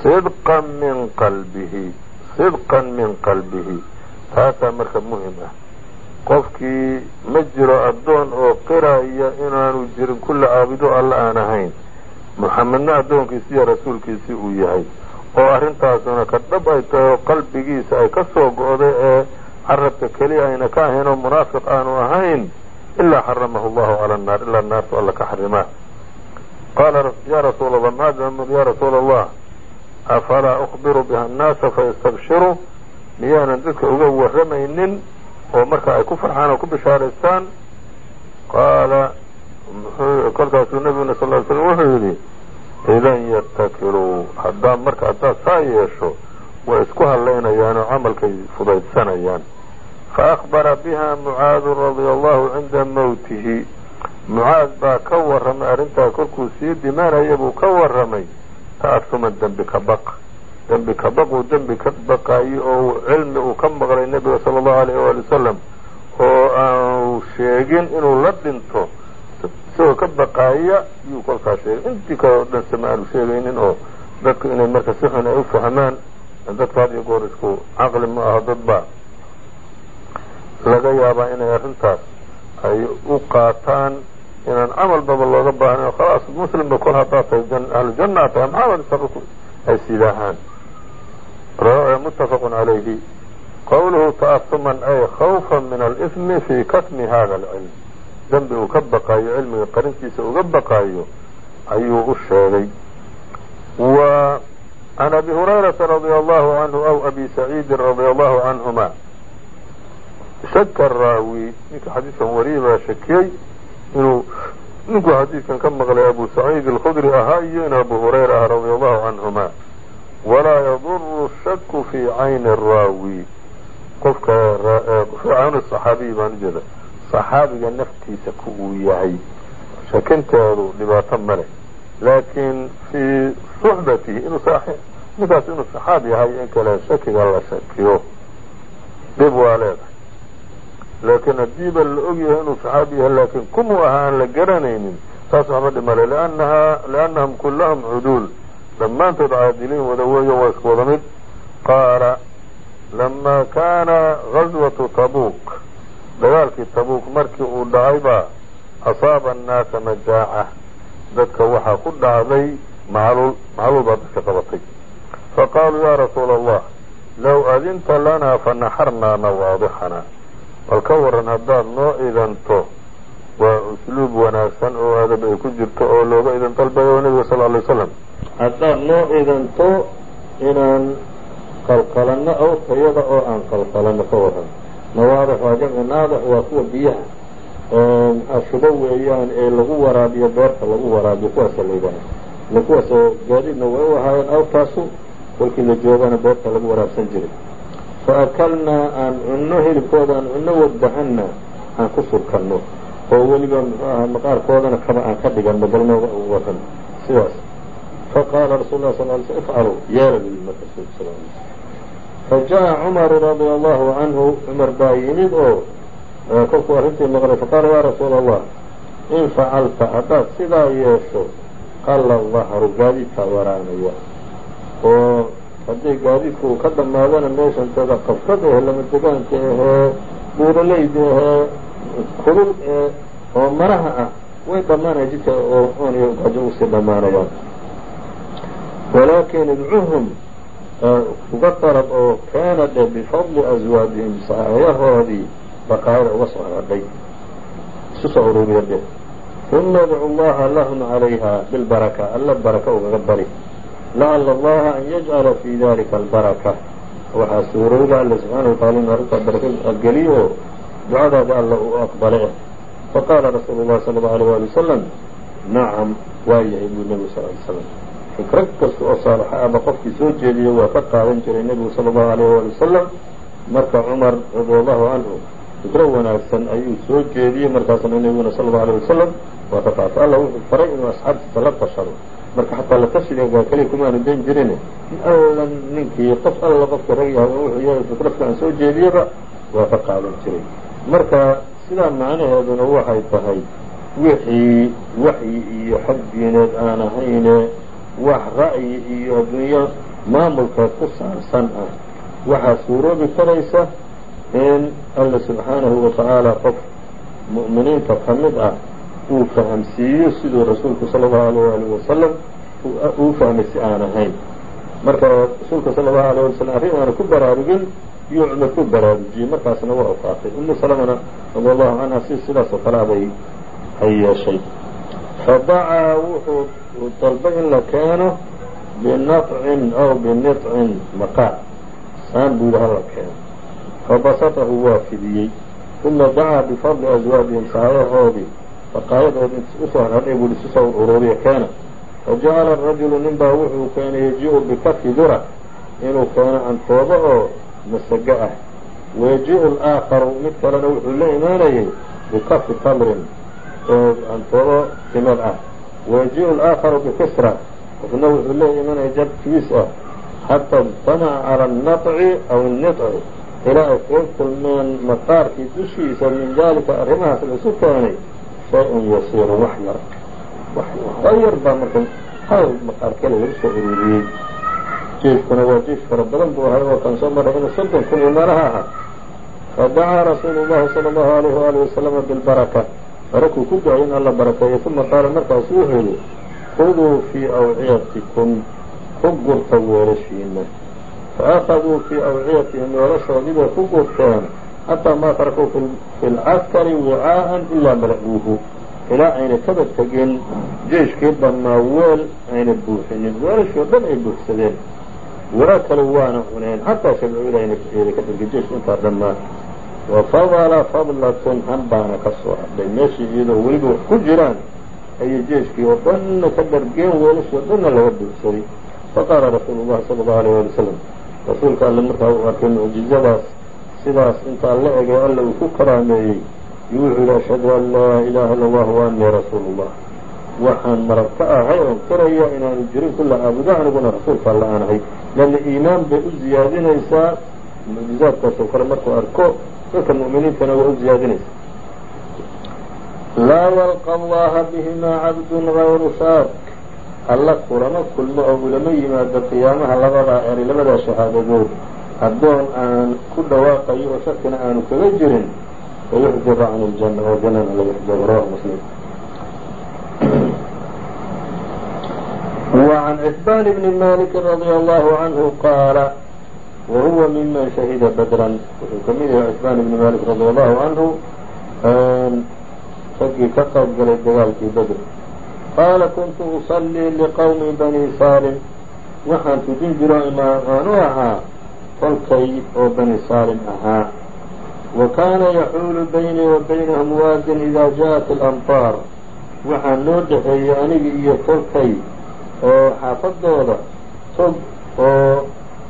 sidqan min qalbihi. Sidqan min qalbihi. Taasaa marka muhiim ah. Qofkii ma jiro addoon oo qiraya inaanu jirin kulla caabudo alla aan ahayn. Muxamedna addoonkiisi iyo rasuulkiisii uu yahay. Oo arrintaasuna ka dhab ay tahay oo qalbigiisa ay ka soo go'day ee carabka keliya ayna ka ahayn oo munaafiq aanu ahayn ilaa xaramahu allahu cala annaar ilaa naartu alla ka xarimaa. Qaala ya rasuula allah maadamud ya rasuula allah afalaa ukhbiru biha annaasa fayastabshiruu miyaanan dadka uga warramaynin oo marka ay ku farxaan oo ku bishaaraystaan qaala kolkaasuu nabiguna sal ly slm wuxuu yidhi idan yatakiluu haddaa marka haddaad saa yeesho way isku hadlaynayaan oo camalkay fudaydsanayaan faakbara biha mucaadu radia allahu cinda mawtihi mucaad baa ka warramay arrintaa kolkuu sii dhimanaya buu ka warramay ta'asuman dembi ka baq. Dembi ka baq uu dembi ka baqaayo oo cilmi uu ka maqlay nebiga sala allahu alayh waali wasalam oo aanu sheegin inuu la dhinto. Isagoo ka baqaaya yuu kolkaa sheegay. Intii kale oo dhan sama aanu sheegaynin oo dadku inay marka si xun ay u fahmaan dadka had iyo goor isku caqli ma aho dadba laga yaabaa inay arrintaas ay u qaataan inaan camalbaba looga baahnayn khalaas muslimba kol haddaad tahay ahlujanna tahay maxaabad ay sidaahaan muttafaqun calayhi qawluhu ta'asuman ay khawfan min alsmi fi katmi hada alcilm dembi uu ka baqaayo cilmiga qarintiisa uga baqaayo ayuu u sheegay. Wa can abi hurayrata radia allahu canhu aw abi saciidin radia allahu canhuma shaka raawi ninka xadiidkan wariyay baa shakiyey inuu ninkuu xadiidkan ka maqlay abu saciid alkhudri ahaa iyo in abu hurayra ah radia allahu canhuma walaa yaduru shaku fi cayni araawi qofka fi cayni saxaabiyi baan ujeeda saxaabiga naftiisa ku uu yahay. Shakinteedu dhibaato ma laakiin fii suxbatihi inuu ninkaas inuu saxaab yahay in kale shakiga la shakiyo. Dhib waa leedahay laakiin haddiiba la og yahay inuu saxaabi yahay laakiin kumuu ahaa aan la garanaynin taas waxba dhimale liannahum kullahum cuduul dhammaantood caadiliin wada weeyo waa isku wada mid. Qaala lama kaana gaswatu tabuuk. Dagaalkii tabuuk markii uu dhacay baa asaaba annaasa majaaca. Dadka waxaa ku dhacday macluul macluul baa dadka qabatay. Faqaaluu ya rasuula allah low adinta lanaa fanaxarnaa nawaadixana bal ka waran haddaad noo idanto waa usluub wanaagsan oo adab ay ku jirto oo looga idan dalbayo nebiga sal alay slam haddaad noo idanto inaan qalqalanno awrtayada oo aan qalqalanno ka waran nawaadix waa jamci naadix waa kuwa biyaha ashubo weeyaan ee lagu waraabiyo beerta lagu waraabiyo kuwaasa la yidhaaha kuwaas gaadiidna way u ahaayeen awrtaasu kolkii la joogana beerta lagu waraabsan jiray faakalnaa aan cunno hilibkooda aan cunno wadahanna aan ku surkanno oo weliba maqaarkoodana kaba aan ka dhiganno balnooga waran sidaas faqaala rasul sal l sl ifcaluu yeela bu yii marka rasulka sal l fajaءa cumaru radia allahu canhu cumar baa yimid oo kolkuu arrintii maqlay faqaala ya rasuula allah in facalta haddaad sidaa yeesho qalla dahru gaadiidkaa yaraanaya oo haddii gaadiidku uu ka dhammaadana meeshanteeda qabsad ahe lama degaanka ahee buuralayda ahee kulul ee oo maraha ah way dhammaanaya jidka oo ooniyo gajo u sii dhammaanayaan. Walaakin idcuhum uga darab oo kaana dhe bifadli aswaadihim saayahoodii baqaayada uga soo hadhay isu soo ururiya dhe uma idcu llaha lahum calayha bilbaraka alla baraka ugaga bari lacala allaha an yajcala fii dalika albaraka waxaa suurowda alla subxaana wa tacala in arrintaa baraka geliyo oo ducadaada alla uu aqbale faqaala rasuulu llahi sala allau alيyh wali wasalam nacam waa yahay buu nebigu sal ly slam fikrad kasta oo saalixa aba qofkii soo jeediyo waa ka qaadan jiray nebigu sala allahu alayh wali wasalam marka cumar radia allahu canhu fikro wanaagsan ayuu soo jeediyey markaasna nebiguna sala allau alيh wasalam waa ka qaatay alla wuxuu faray inuu asxaabtiisa la tashado marka xataa la tashiga waa keliya kumaanu dayn jirin. In alla ninkii qof alla qofka rag yahay oo wuxuu fiican soo jeediyaba waa ka qaadan jiray. Marka sidaa macnaheeduna waxay tahay wixii waxyi iyo xag diineed aan ahayne wax ra'yi iyo adduunyo maamulkeed ku saabsan ah. Waxaa suuroobi karaysa in alla subxaanahu watacaala qof mu'miniinta ka ah uu fahamsiiyo siduu rasuulku sala allahu alayh alih wasalam uu fahmay si aan ahayn. Marka rasuulka sala allahu alayh wali slam arrin ku baraarugin cumar ku baraarujiyey markaasna waa u qaatay. Umu salamana radi allahu canha si sidaas oo kale abay ay yeeshay. Fadacaa wuxuu dalbay in la keeno binacin aw binicin maqaar saan buu yidhi hala keeno fabasatahu waa fidiyey. Uma dacaa bifadli aswaadihim saayahoodii faqaayadoodi u soo hadhay buu isu soo ururiya keena fajacala rajulu nin baa wuxuu keenay yaji-u bikafi dura inuu keeno cantoobo oo masago ah wayaji-u alaakharu mid kalena wuxuu la imaanayay bikafi tamrin oo cantoobo timad ah wayaji-u alaakharu bikisra qofna wuxuu la imaanaya jab kiis ah xataa ijtamaca cala annaطci aw anniطci ilaa ay kaga kulmeen maqaarkii dushiisa min daalika arrimahaas la isu keenay shay-un yasiirun wax yar wax yar baa marka hal maqaar kale lagu soo ururiyey jiifkuna waa jiif fara badan buu ahay oo kan soo maray inuu soddon kun iyo meelaha ahaa fadacaa rasuulu llahi sala allahu alayh waali wasalama bilbaraka barakuu ku ducay in alla barakeeyo uma qaala markaasu wuxuu yihi khuduu fii awciyatikum ku gurta weelashiina faakaduu fii awciyatihim weelashoodii bay ku gurteen xataa maa tarakuu fi lcaskari wicaa'an ilaa mala'uuhu ilaa ayna kaba tegin jeiskii dhammaa weel ayna buuxinin weelashii o dhan ay buuxsadeen wera kale waana cuneen xataa shabcuud ayna ka dhigin jeiska intaa dhammaa wafadala fadlatun han baana ka soo hadhay meeshii iyadoo weliba wax ku jiraan ayay jeiskii oo dhanna ka dhargeen weelashii oo dhanna laga buuxsaday faqaala rasuulu llahi sala allahu alayh ali wasalam rasuulka alle markaa uu arkay mucjizadaas sidaas intaa la egay alla uu ku karaameeyey iyo wuxuu yihi ashhadu an laa ilaaha illa allah wa annii rasuulu llah waxaan marag ka ahay oon qiraya inaanu jirin kulla caabudo aniguna rasuulka alla aan ahay lanna iimaan bay u ziyaadinaysaa. Mucjizaadkaas oo kale markuu arko dadka mu'miniintana waa u ziyaadinaysaa laa yalqa allaha bihimaa cabdun gayru shaak alla kulama kulmo oo ulama yimaado qiyaamaha labadaa eri labadaa shahaadadood addoon aan ku dhawaaqayo oo shakina aanu kaga jirin ayuxjaba can iljanna oo janana laga xijaba rawahu muslim. Wa can citbaan bni maliki radia allahu canhu qaala wa miman shahida badran. Wuxuu ka mid yahay citbaan ibni malik radia allahu canhu raggii ka qayb galay dagaalkii badr. Qaala kuntu usallii liqowmi bani salim waxaan tujin jiro imaam aan u ahaa kolkay oo bani saalim ahaa wa kaana yaxuulu baynii wa baynahum waadin idaa ja'at alamطaar waxaa noo dhexeeyey anigi iyo kolkay oo xaafadooda tog oo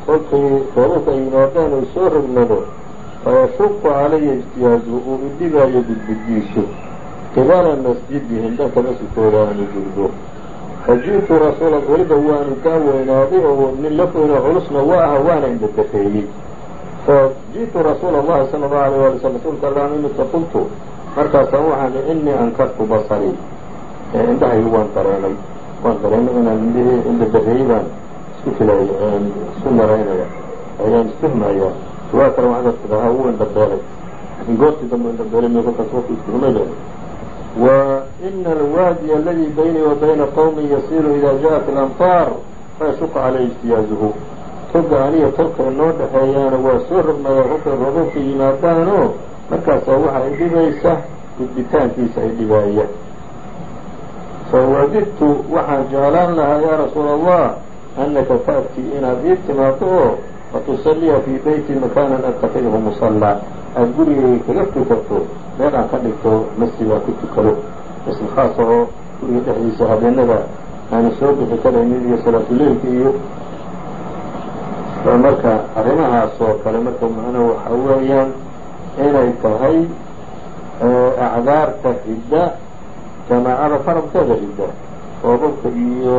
kolkay roobabka ay uu soo rognado fayashuqu calaya ijtiyaazu uu idhigaayo gudgudiiso qibala masjidihim dhanka masjidkooda aanu gudbo faji'tu rasuula weliba waanu daaweynaaday oo nin la weyno culusna waa aha waana indhadafeeyey faji'tu rasuula allahi sala allahu alayh wali slam rasuulka alla imika qultu markaasaan waxaan i inii ankartu basarii indhahaygu waan dareemay. Waan dareemay inaan indhihii indhadafeeyey baan isku filay isku maraynaya ayaan isfahmaya riwaa kale waxaa tidaahaa wuu indhabeelay goortii dambe indhabeelay kolkaas wafki isfahmay وإن الوادي الذي بيني وبين qومi يصيل إذا جاءت الأمطاar فيشuق عalيه اجتiyاaزه toga aniga tolka inoo dhexeeyaana waa soo rogmaya kolkay roobabka yimaadaano markaasaa waxa idhibaysa gudbitaankiisa ay dhibaaya fawadidtu waxaan jeclaan lahaa yaa rasuul الlah أنaka تأتي inaad ii timaado oo fatusaliya fii beyti makana atakidhu musallaa aada gurigay kaga tukato meel aan ka dhigto masjid aan ku tukado masjid khaasa oo guriga dhexdiisa habeenada aanu soo bixi karaynin iyo salaatuleilka iyo marka arrimahaas oo kale marka macnaha waxaa weeyaan inay tahay acdaarta xidda jamaacada farabkeeda xidda roobabka iyo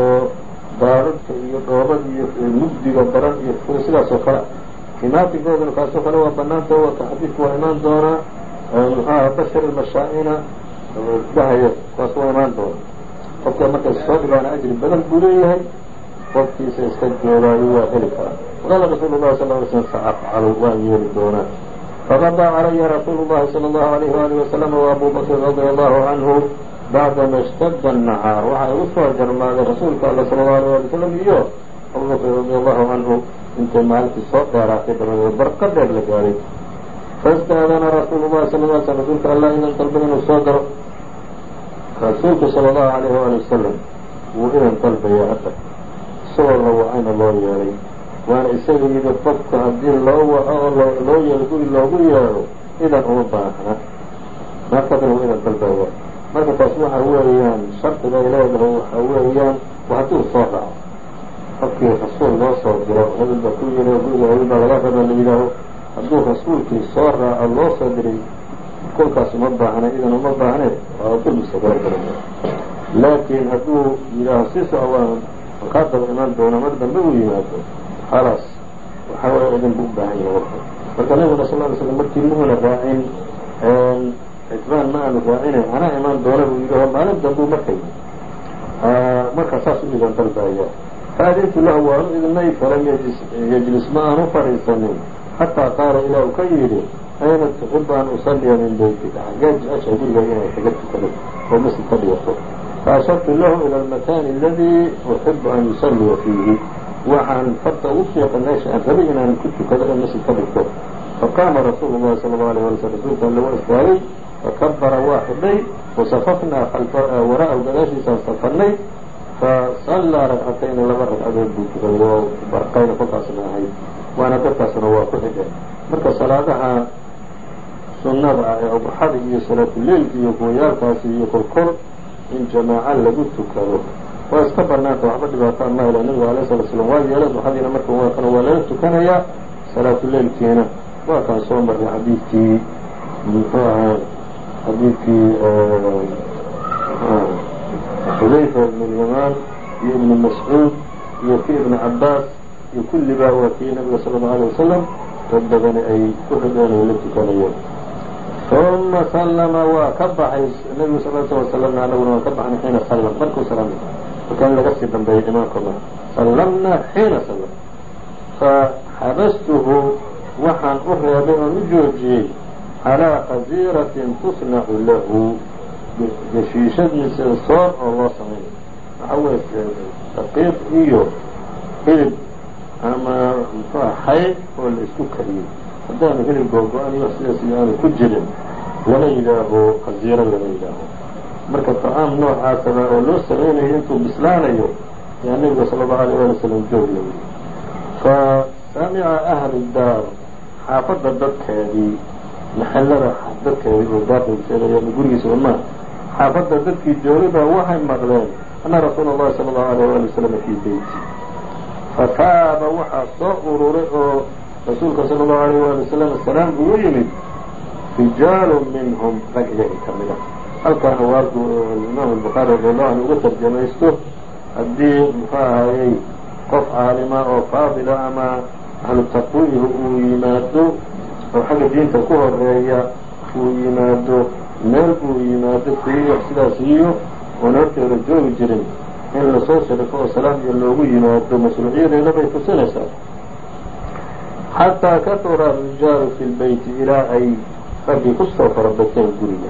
daaradka iyo dhoobada iyo mugdiga daran iyo sidaas oo kale. Imaatigoodana kaasoo kale waa banaanta wata xadiidku waa imaan doonaa muxuaha bashar ilmashaa-ina dhahaya kaas waa imaan doona. Qofka markay soo dhibaana ajri badan buu leeyahay qofkiisa iska joogaayo waa heli karaa. Waqaala rasuulu llahi sal ly slm faafcalu waan yeeli doonaa. Faqadaa calaya rasuulu llahi sala allahu alayhi waalihi wasalama wa abu bakrin radia allahu canhu bacdama ishtadda annahaar waxaa igu soo jarmaaday rasuulka alla sala allahu alay ali wasalam iyo abu bakrin radia allahu canhu intay maalintii soo dheeraatay dabadeed barqa dheer la gaaday faاstaadana rasuulu llahi sala ly slm rasuulka allah idan dalba inuu soo galo rasuulku sala allahu alayhi waali wasalam wuu idan dalbaya hadda isagoo la wacayna loo yeelay. Waana isaga yidhi qofka haddii loo waco oo loo yeelo guri loogu yeedho idan uma baahna. Markadana wuu idan dalbaya marka taas waxa weeyaan shardiga ay leedahay waxa weeyaan wa hadduu soo raaco qofkii rasuul loo soo diro hebel baa ku yiri guriga hebel baa laga raba la yidhaaho hadduu rasuulkii soo raaco loo soo diray kolkaas uma baahna idan uma baahne waa dulmisa gala garaya laakiin hadduu yidhaaho si soco waan kaa daba imaan doona mar dambe uu yimaado khalaas waxa weya idan buu u baahan yahay. Warka marka nabiguna sal ly slam markii muuna raacin xisbaan ma aanu raacine anaa imaan doona buu yidhi oo maalin danbuu markay ah, marka saas u idan dalbaya faadintu lahu waanu idinay falam yejlis ma aanu fadhiisanin xataa qaala ilaa u ka yidhi ayna tuxibu an usaliya min beytika xaggeed jecesha gurigaa inay kaga tukado oo masjid ka dhigato faashartu lahu ila almakaani aladii uxibu an yusaliya fiihi. Waxaan farta ugu fiiqay meesha aan rabay inaan ku tukado ee masjid ka dhigto faqaama rasuulu llahi sala allau alay wala sl rasuulka istaagay fakabara waa xidhay wasafafnaa wara'ahu gadaashiisaan safanay fasallaa ragcatayni laba ragcadood buu tukaday oo barqayna kolkaasna ahayd waana dadkaasna waa ku xidheen marka salaadaha sunnada ah ee ubaxada iyo salaatuleilka iyo kuwayaalkaasi iyo kolkol in jamaaca lagu tukado waa iska banaanta waxba dhibaato ma ila nabiga alay sala slam waa yeelay ubaxadiina marka waakana waa laga tukanayaa salaatuleilkiina waa kaan soo marray xadiidkii muxuu ahaa xadiidkii xudayfa ibn lyamaan iyo ibnu mascuud iyo kii ibnu cabaas iyo kulliba waa kii nabiga sala allau alay wasalam dad badani ay ku xidheen ay la tukanayeen. Uma sallama waa ka baxay nabigu sal l sl slamna anaguna waan ka baxnay xiina sallam markuu salaamay marka in laga sii dambeeyay imaamkana sallamna xiina sallam. Faxabastuhu waxaan u reebay oon u joojiyey calىa khasiiratin tusnacu lahu geshiishadiisa soor oo loo samaynayo waxa weye daqiiq iyo hilib ama muxua xayd oo la isku kariyey haddaanu hilib googo-an iyo sidaas iyo aanu ku jirin lama yidhaaho khasiiro lama yidhaaho marka طacaam noocaasaba oo loo samaynayo intuu bislaanayo yaa nabiga sala allahu alيyه ali slam joog la yidhi fa samica ahlu daar xaafadda dadkeedii maxallada dadkeeda baatilkeeda iyo gurigiisaba ma xaafadda dadkii joogayba waxay maqleen anna rasuula allahi sala allahu alayh waali wasalam fii beyti fataaba waxaa soo ururay oo rasuulka sala allahu alayh waali wasalam salaam ugu yimid rijaalun minhum rag iyaga ka mid a halkaa imaam albukhaari radiallahu anhu uga tarjamaysto haddii muxuu ahayey qof caalima oo faadila ama ahlu taqwiihi uu yimaado oo xagga diinta ku horreeya uu yimaado meel uu yimaado kii wax sidaas iyo oon horteeda joogi jirin in la soo sharifo oo salaam iyo loogu yimaado mashruuciyadeeda bay tusinaysaa. Xataa katura arijaalu fi lbeyti ilaa ay raggii ku soo farabateen guriga.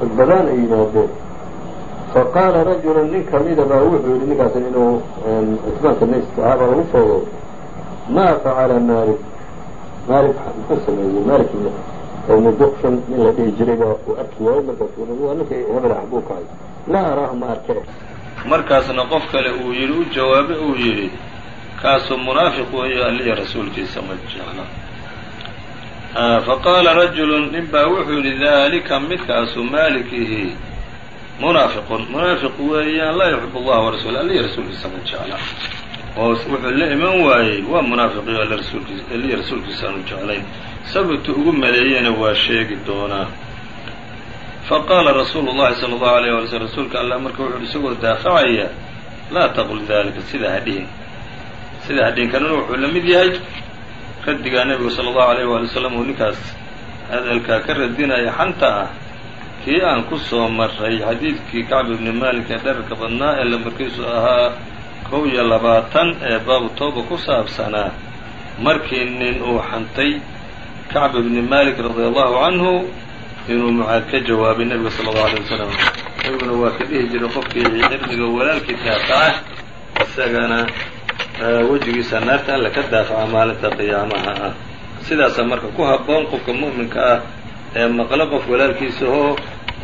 Rag badan ay yimaadeen faqaala rajulu nin kamida baa wuxuu yidhi ninkaas inuu cusmaanka nayska ahaa baa ugu sheegay maa facala maalik maalik muxuu sameeyey maalik ibnu duqshan nin la dhihi jiray baa uu arki waayey markaas waa ninkii hebel ah buu kacay laa araahu ma arke markaasna qof kale uu yidhi u jawaabe uu yidhi kaasuu munaafiq weeyo alliya rasuulkiisa ma jecla faqaala rajulu nin baa wuxuu yidhi daalika midkaasu maalikihi munaafiqun munaafiq weeyaan laa yuxib allah warasuul alliya rasuulkiisa ma jecla oo wuxuu la iman waayey waa munaafiqiyo alliya rasuulkiisa aanu jeclayn. Sababtu ugu maleeyena waa sheegi doonaa. Faqaala rasuulu llahi sala allahu alayh wala slm rasuulka allah marka wuxu uhi isagoo daafacaya laa taqul dalika sidaa ha dhihin. Sidaa ha dhihin kanuna wuxuu la mid yahay. Raddigaa nebigu sala allahu alayh waali wasalam uu ninkaas hadalkaa ka radinaya xanta ah kii aan ku soo maray xadiidkii kacb ibni malik ee dherarka badnaa ee lambarkiisu ahaa kow iyo labaatan ee baabu tooba ku saabsanaa. Markii nin uu xantay kacb ibni malik radia allahu canhu inuu mucaad ka jawaabay nebiga sala allau alay wasalam nebiguna waa ka dhihi jiray qofkii cirdiga walaalkii daafaca isagana wejigiisa naarta alla ka daafaca maalinta qiyaamaha ah. Sidaasaa marka ku habboon qofka mu'minka ah ee maqlo qof walaalkiisa oo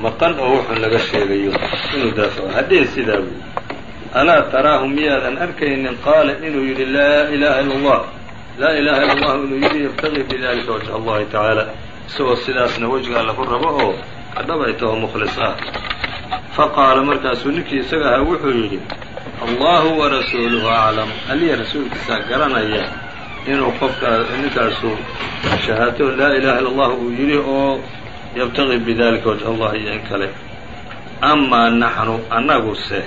maqan oo wuxun laga sheegayo inuu daafaco hadhihi sidaa buy alaa taraahu miyaadan arkaynin qaala inuu yidhi laa ilaha illa allah laa ilaha illa allah inuu yidhi yabtagii bidalika wajha allahi tacaala isagoo sidaasna wejiga alla ku rabo oo hadhab ay taho mukhlis ah faqaala markaasuu ninkii isaga ahaa wuxuu yidhi allahu warasuuluhu aclam aliya rasuulkiisaa garanaya inuu qofka ninkaasu shahaato laa ilaha illa allah uu yidhi oo yabtagii bidalika wajha allah iyo in kale amaa naxnu annaguse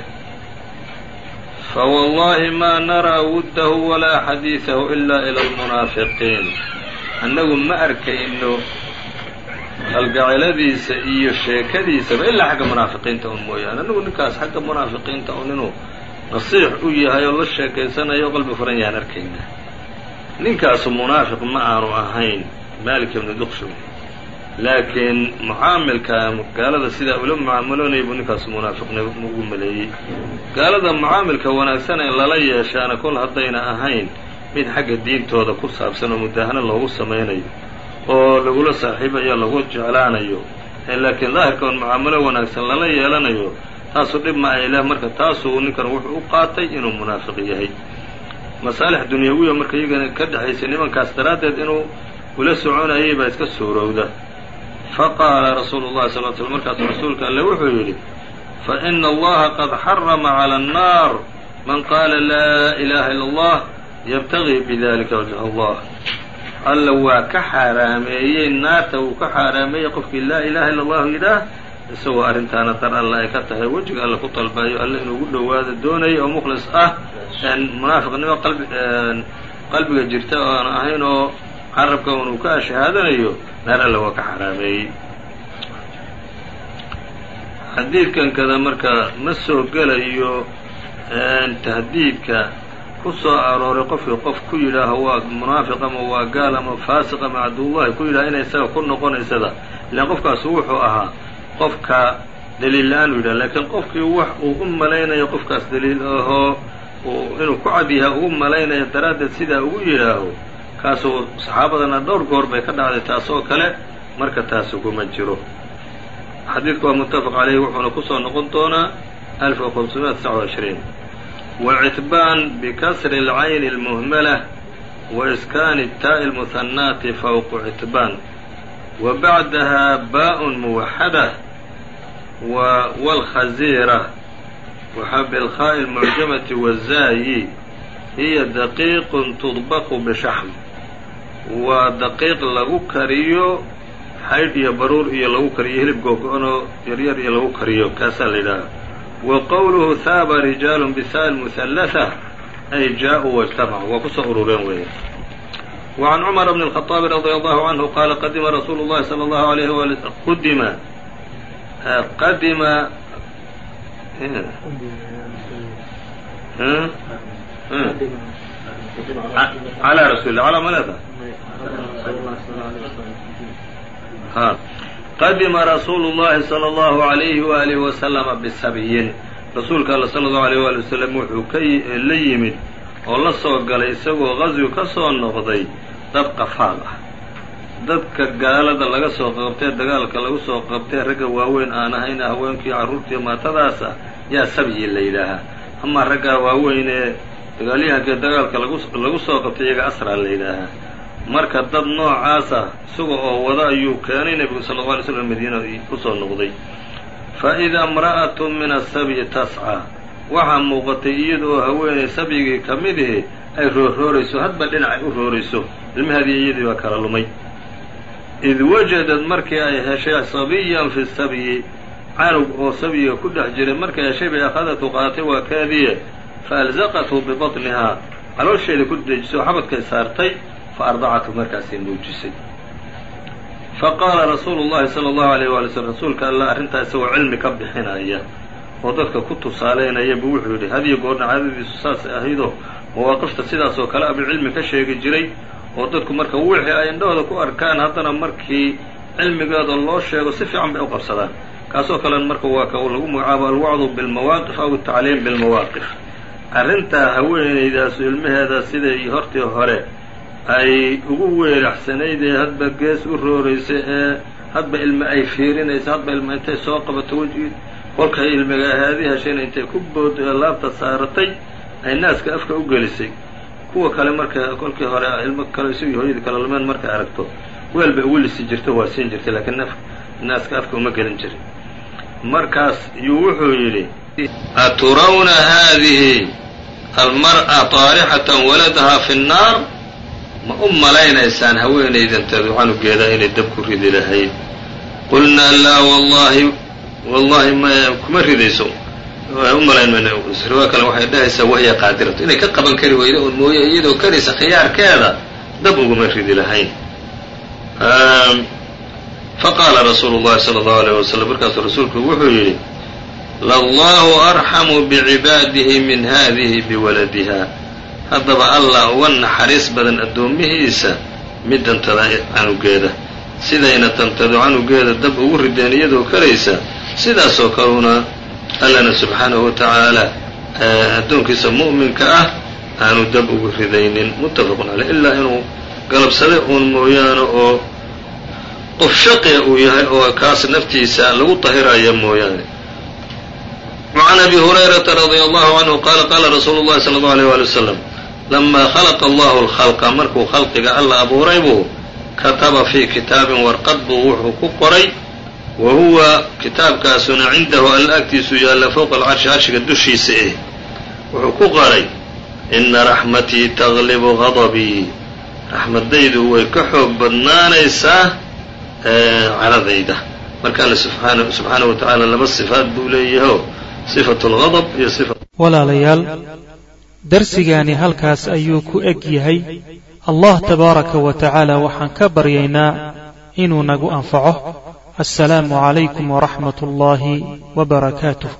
fawallahi maa naraa wuddahu walaa xadiidahu ilaa ila almunaafiqiin annagu ma arkayno kalgaciladiisa iyo sheekadiisaba ilaa xagga munaafiqiinta un mooyaane annagu ninkaas xagga munaafiqiinta un inuu nasiix u yahay oo la sheekaysanayo o qalbi furan yahaan arkayna ninkaasu munaafiq ma aanu ahayn malik ibnu duqshum laakiin mucaamilka gaalada sidaa ula mucaamaloonaya buu ninkaasu munaafiqna ugu maleeyey. Gaalada mucaamilka wanaagsan ee lala yeeshaana kol haddayna ahayn mid xagga diintooda ku saabsan oo mudaahano loogu samaynayo oo lagula saaxiibayo lagu jeclaanayo laakiin daahirka on mucaamalo wanaagsan lala yeelanayo taasu dhib ma ay leh marka taasuu ninkan wuxuu u qaatay inuu munaafiq yahay. Masaalix dunyawiya marka iyagana ka dhexaysay nimankaas daraaddeed inuu ula soconayay baa iska suurowda faqaala rasuulu llahi sal l slam markaasuu rasuulka alle wuxuu yidhi fa ina allaha qad xarama cala annaar man qaala laa ilaha illa allah yabtagii bidalika wajha allah alla waa ka xaaraameeyey naarta wuu ka xaaraameeyey qofkii laa ilaha illa allahu yidhaah isagoo arrintaana dar alla ay ka tahay wejiga alla ku dalbayo alle inuu ugu dhowaado doonaya oo mukhlis ah munaafiqnimo qalbi qalbiga jirta oo aan ahayn oo carabka un uu ka shahaadanayo naar alla waa ka xaaraameeyey xadiidkan kada marka ma soo gelayo tahdiidka ku soo arooray qofkii qof ku yidhaaho waa munaafiq ama waa gaal ama faasiq ama cabdullahi ku yidhaha inay isaga ku noqonaysada ilaan qofkaasu wuxuu ahaa qofka daliil la'aan u yidhaha laakiin qofkii wax uu u malaynayo qofkaas daliil ahoo inuu ku cad yahay ugu malaynayo daraaddeed sidaa ugu yidhaaho kaasuu saxaabadana dhowr goor bay ka dhacday taas oo kale marka taasu kuma jiro xadiidku waa muttafaq caleyhi wuxuuna kusoo noqon doonaa alf wa hamsumiya tisca وعishriin wcitbaan bikasri اlcayni اlmuhmala waiskaani الtaaءi اlmuhanaati fawqu citbaan wa bacdaha baaء muwaxada wاlkhaziira وبالخاء المعجمة والزاي هي دقيق تطبق بشحم waa daqiiq lagu kariyo xaydh iyo baruur iyo lagu kariyo hilib googo-anoo yaryar iyo lagu kariyo kaasaa la yidhaaha wa qowluhu haaba rijaalu bisaa muhallaha ay jaa-uu wاjtamacuu waa kusoo urureen weeye وعn cmر بن الخطاaب رضي الله عنه qال qdima رsuل الlahi صلى الله عليه وaلي qdima qadima عlى رasuل عlى maleeda qadima rasuulu الlahi صلى الله عليه وآله وسلم بsبyin rasuulka all صلى الله عليه وaلي وسلم wuxuu ka la yimid oo la soo galay isagoo qaswi ka soo noqday dad qafaal ah dadka gaalada laga soo qabtee dagaalka lagu soo qabtee ragga waaweyn aan ahayn haweenkii carruurtii maatadaas ah yaa sabyi la yidhaahaa amaa raggaa waaweyn ee dagaalyahankee dagaalka lagu soo qabtay iyaga asraa la yidhaahaa marka dad noocaas ah isaga oo wada ayuu keenay nebigu sala alla alay slam madiina ku soo noqday. Fa idaa imra'atu min asabyi tascaa waxaa muuqatay iyadaoo haweenay sabyigii ka mid ihi ay roorroorayso hadba dhinacay u roorayso. Ilmaheedii iyadii baa kala lumay. Id wajadad markii ay heshay sabiyan fi sabyi canug oo sabyiga ku dhex jiray markay heshay bay akhadatu qaatay waa kaadiye fa alzaqathu bibatnihaa caloosheeda ku dejiso xabadkay saartay fa ardacathu markaasay muujisay fa qaala rasuulu llahi sala allahu alayh waali slm rasuulka allah arrintaa isagoo cilmi ka bixinaya oo dadka ku tusaalaynaya buu wuxuu yidhi hadiyo goorna caadadiisu saasay ahaydoo mawaaqifta sidaas oo kale abuu cilmi ka sheegi jiray oo dadku marka wixii ay indhahooda ku arkaan haddana markii cilmigeeda loo sheego si fiican bay u qabsadaan kaasoo kale marka waa ka lagu magacaabo alwacdu bilmawaaqif aw atacliim bilmawaaqif arrintaa haweenaydaasu ilmaheeda siday hortii hore ay ugu weeraxsanayd ee hadba gees u rooraysay ee hadba ilme ay fiirinaysa hadba ilme intay soo qabato wejigii kolkay ilmiga ahaadi heshayna intay ku boodo ee laabta saaratay ay naaska afka u gelisay. Kuwa kale marka kolkii hore ilmo kale isagii hooyadii kala lumeen markay aragto weel bay ugu lisi jirto waa siin jirtay laakiin naaska afka uma gelin jirin markaas yuu wuxuu yidhi aturawna haadihi almar'a taarixatan waladaha fi nnaar ma u malaynaysaan haweenaydanteedu canugeeda inay dab ku ridi lahayd. Qulnaa laa wallahi wallahi ma kuma ridayso. U malayn mayna kale waxay dhahaysaa wahiya qaadirato inay ka qaban kari weyda oon mooye iyadoo karaysa khiyaarkeeda dab uguma ridi lahayn faqaala rasuulu llahi sala allahu alayh wasalam markaasuu rasuulku wuxuu yidhi lallahu arxamu bicibaadihi min hadihi biwaladiha haddaba allah uga naxariis badan addoomihiisa mid dantada canugeeda sidayna dantado canugeeda dab ugu rideen iyadoo karaysa sidaasoo kaluna allana subxaanahu wa tacaala addoonkiisa mu'minka ah aanu dab ugu ridaynin muttafaqun caleyh ilaa inuu galabsade uun mooyaane oo qof shaqiya uu yahay oo kaas naftiisa lagu tahiraya mooyaane وعn أbي هurayرaةa رadي الله عanه qala qala rasuulu الlahi slى الlه عليه وaلي وsلم لama khلqa اllah الخلqa markuu khalqiga alla abuuray buu kataba fii kitaabin warqad buu wuxuu ku qoray wa huwa kitaabkaasuna cindahu alla agtiisu yaalla fowqa alcarshi carshiga dushiisa eh wuxuu ku qoray ina raxmatii taglibu غadabii raxmadaydu way ka xoog badnaanaysaa caradayda. Marka alle subxaanaه wa tacaala laba sifaad buu leeyaho sifat اlgadb iyo walaalayaal darsigaani halkaas ayuu ku eg yahay. Allah tabaaraka wa tacaala waxaan ka baryaynaa inuu nagu anfaco. Assalaamu calaykum waraxmat ullaahi wbarakaatuh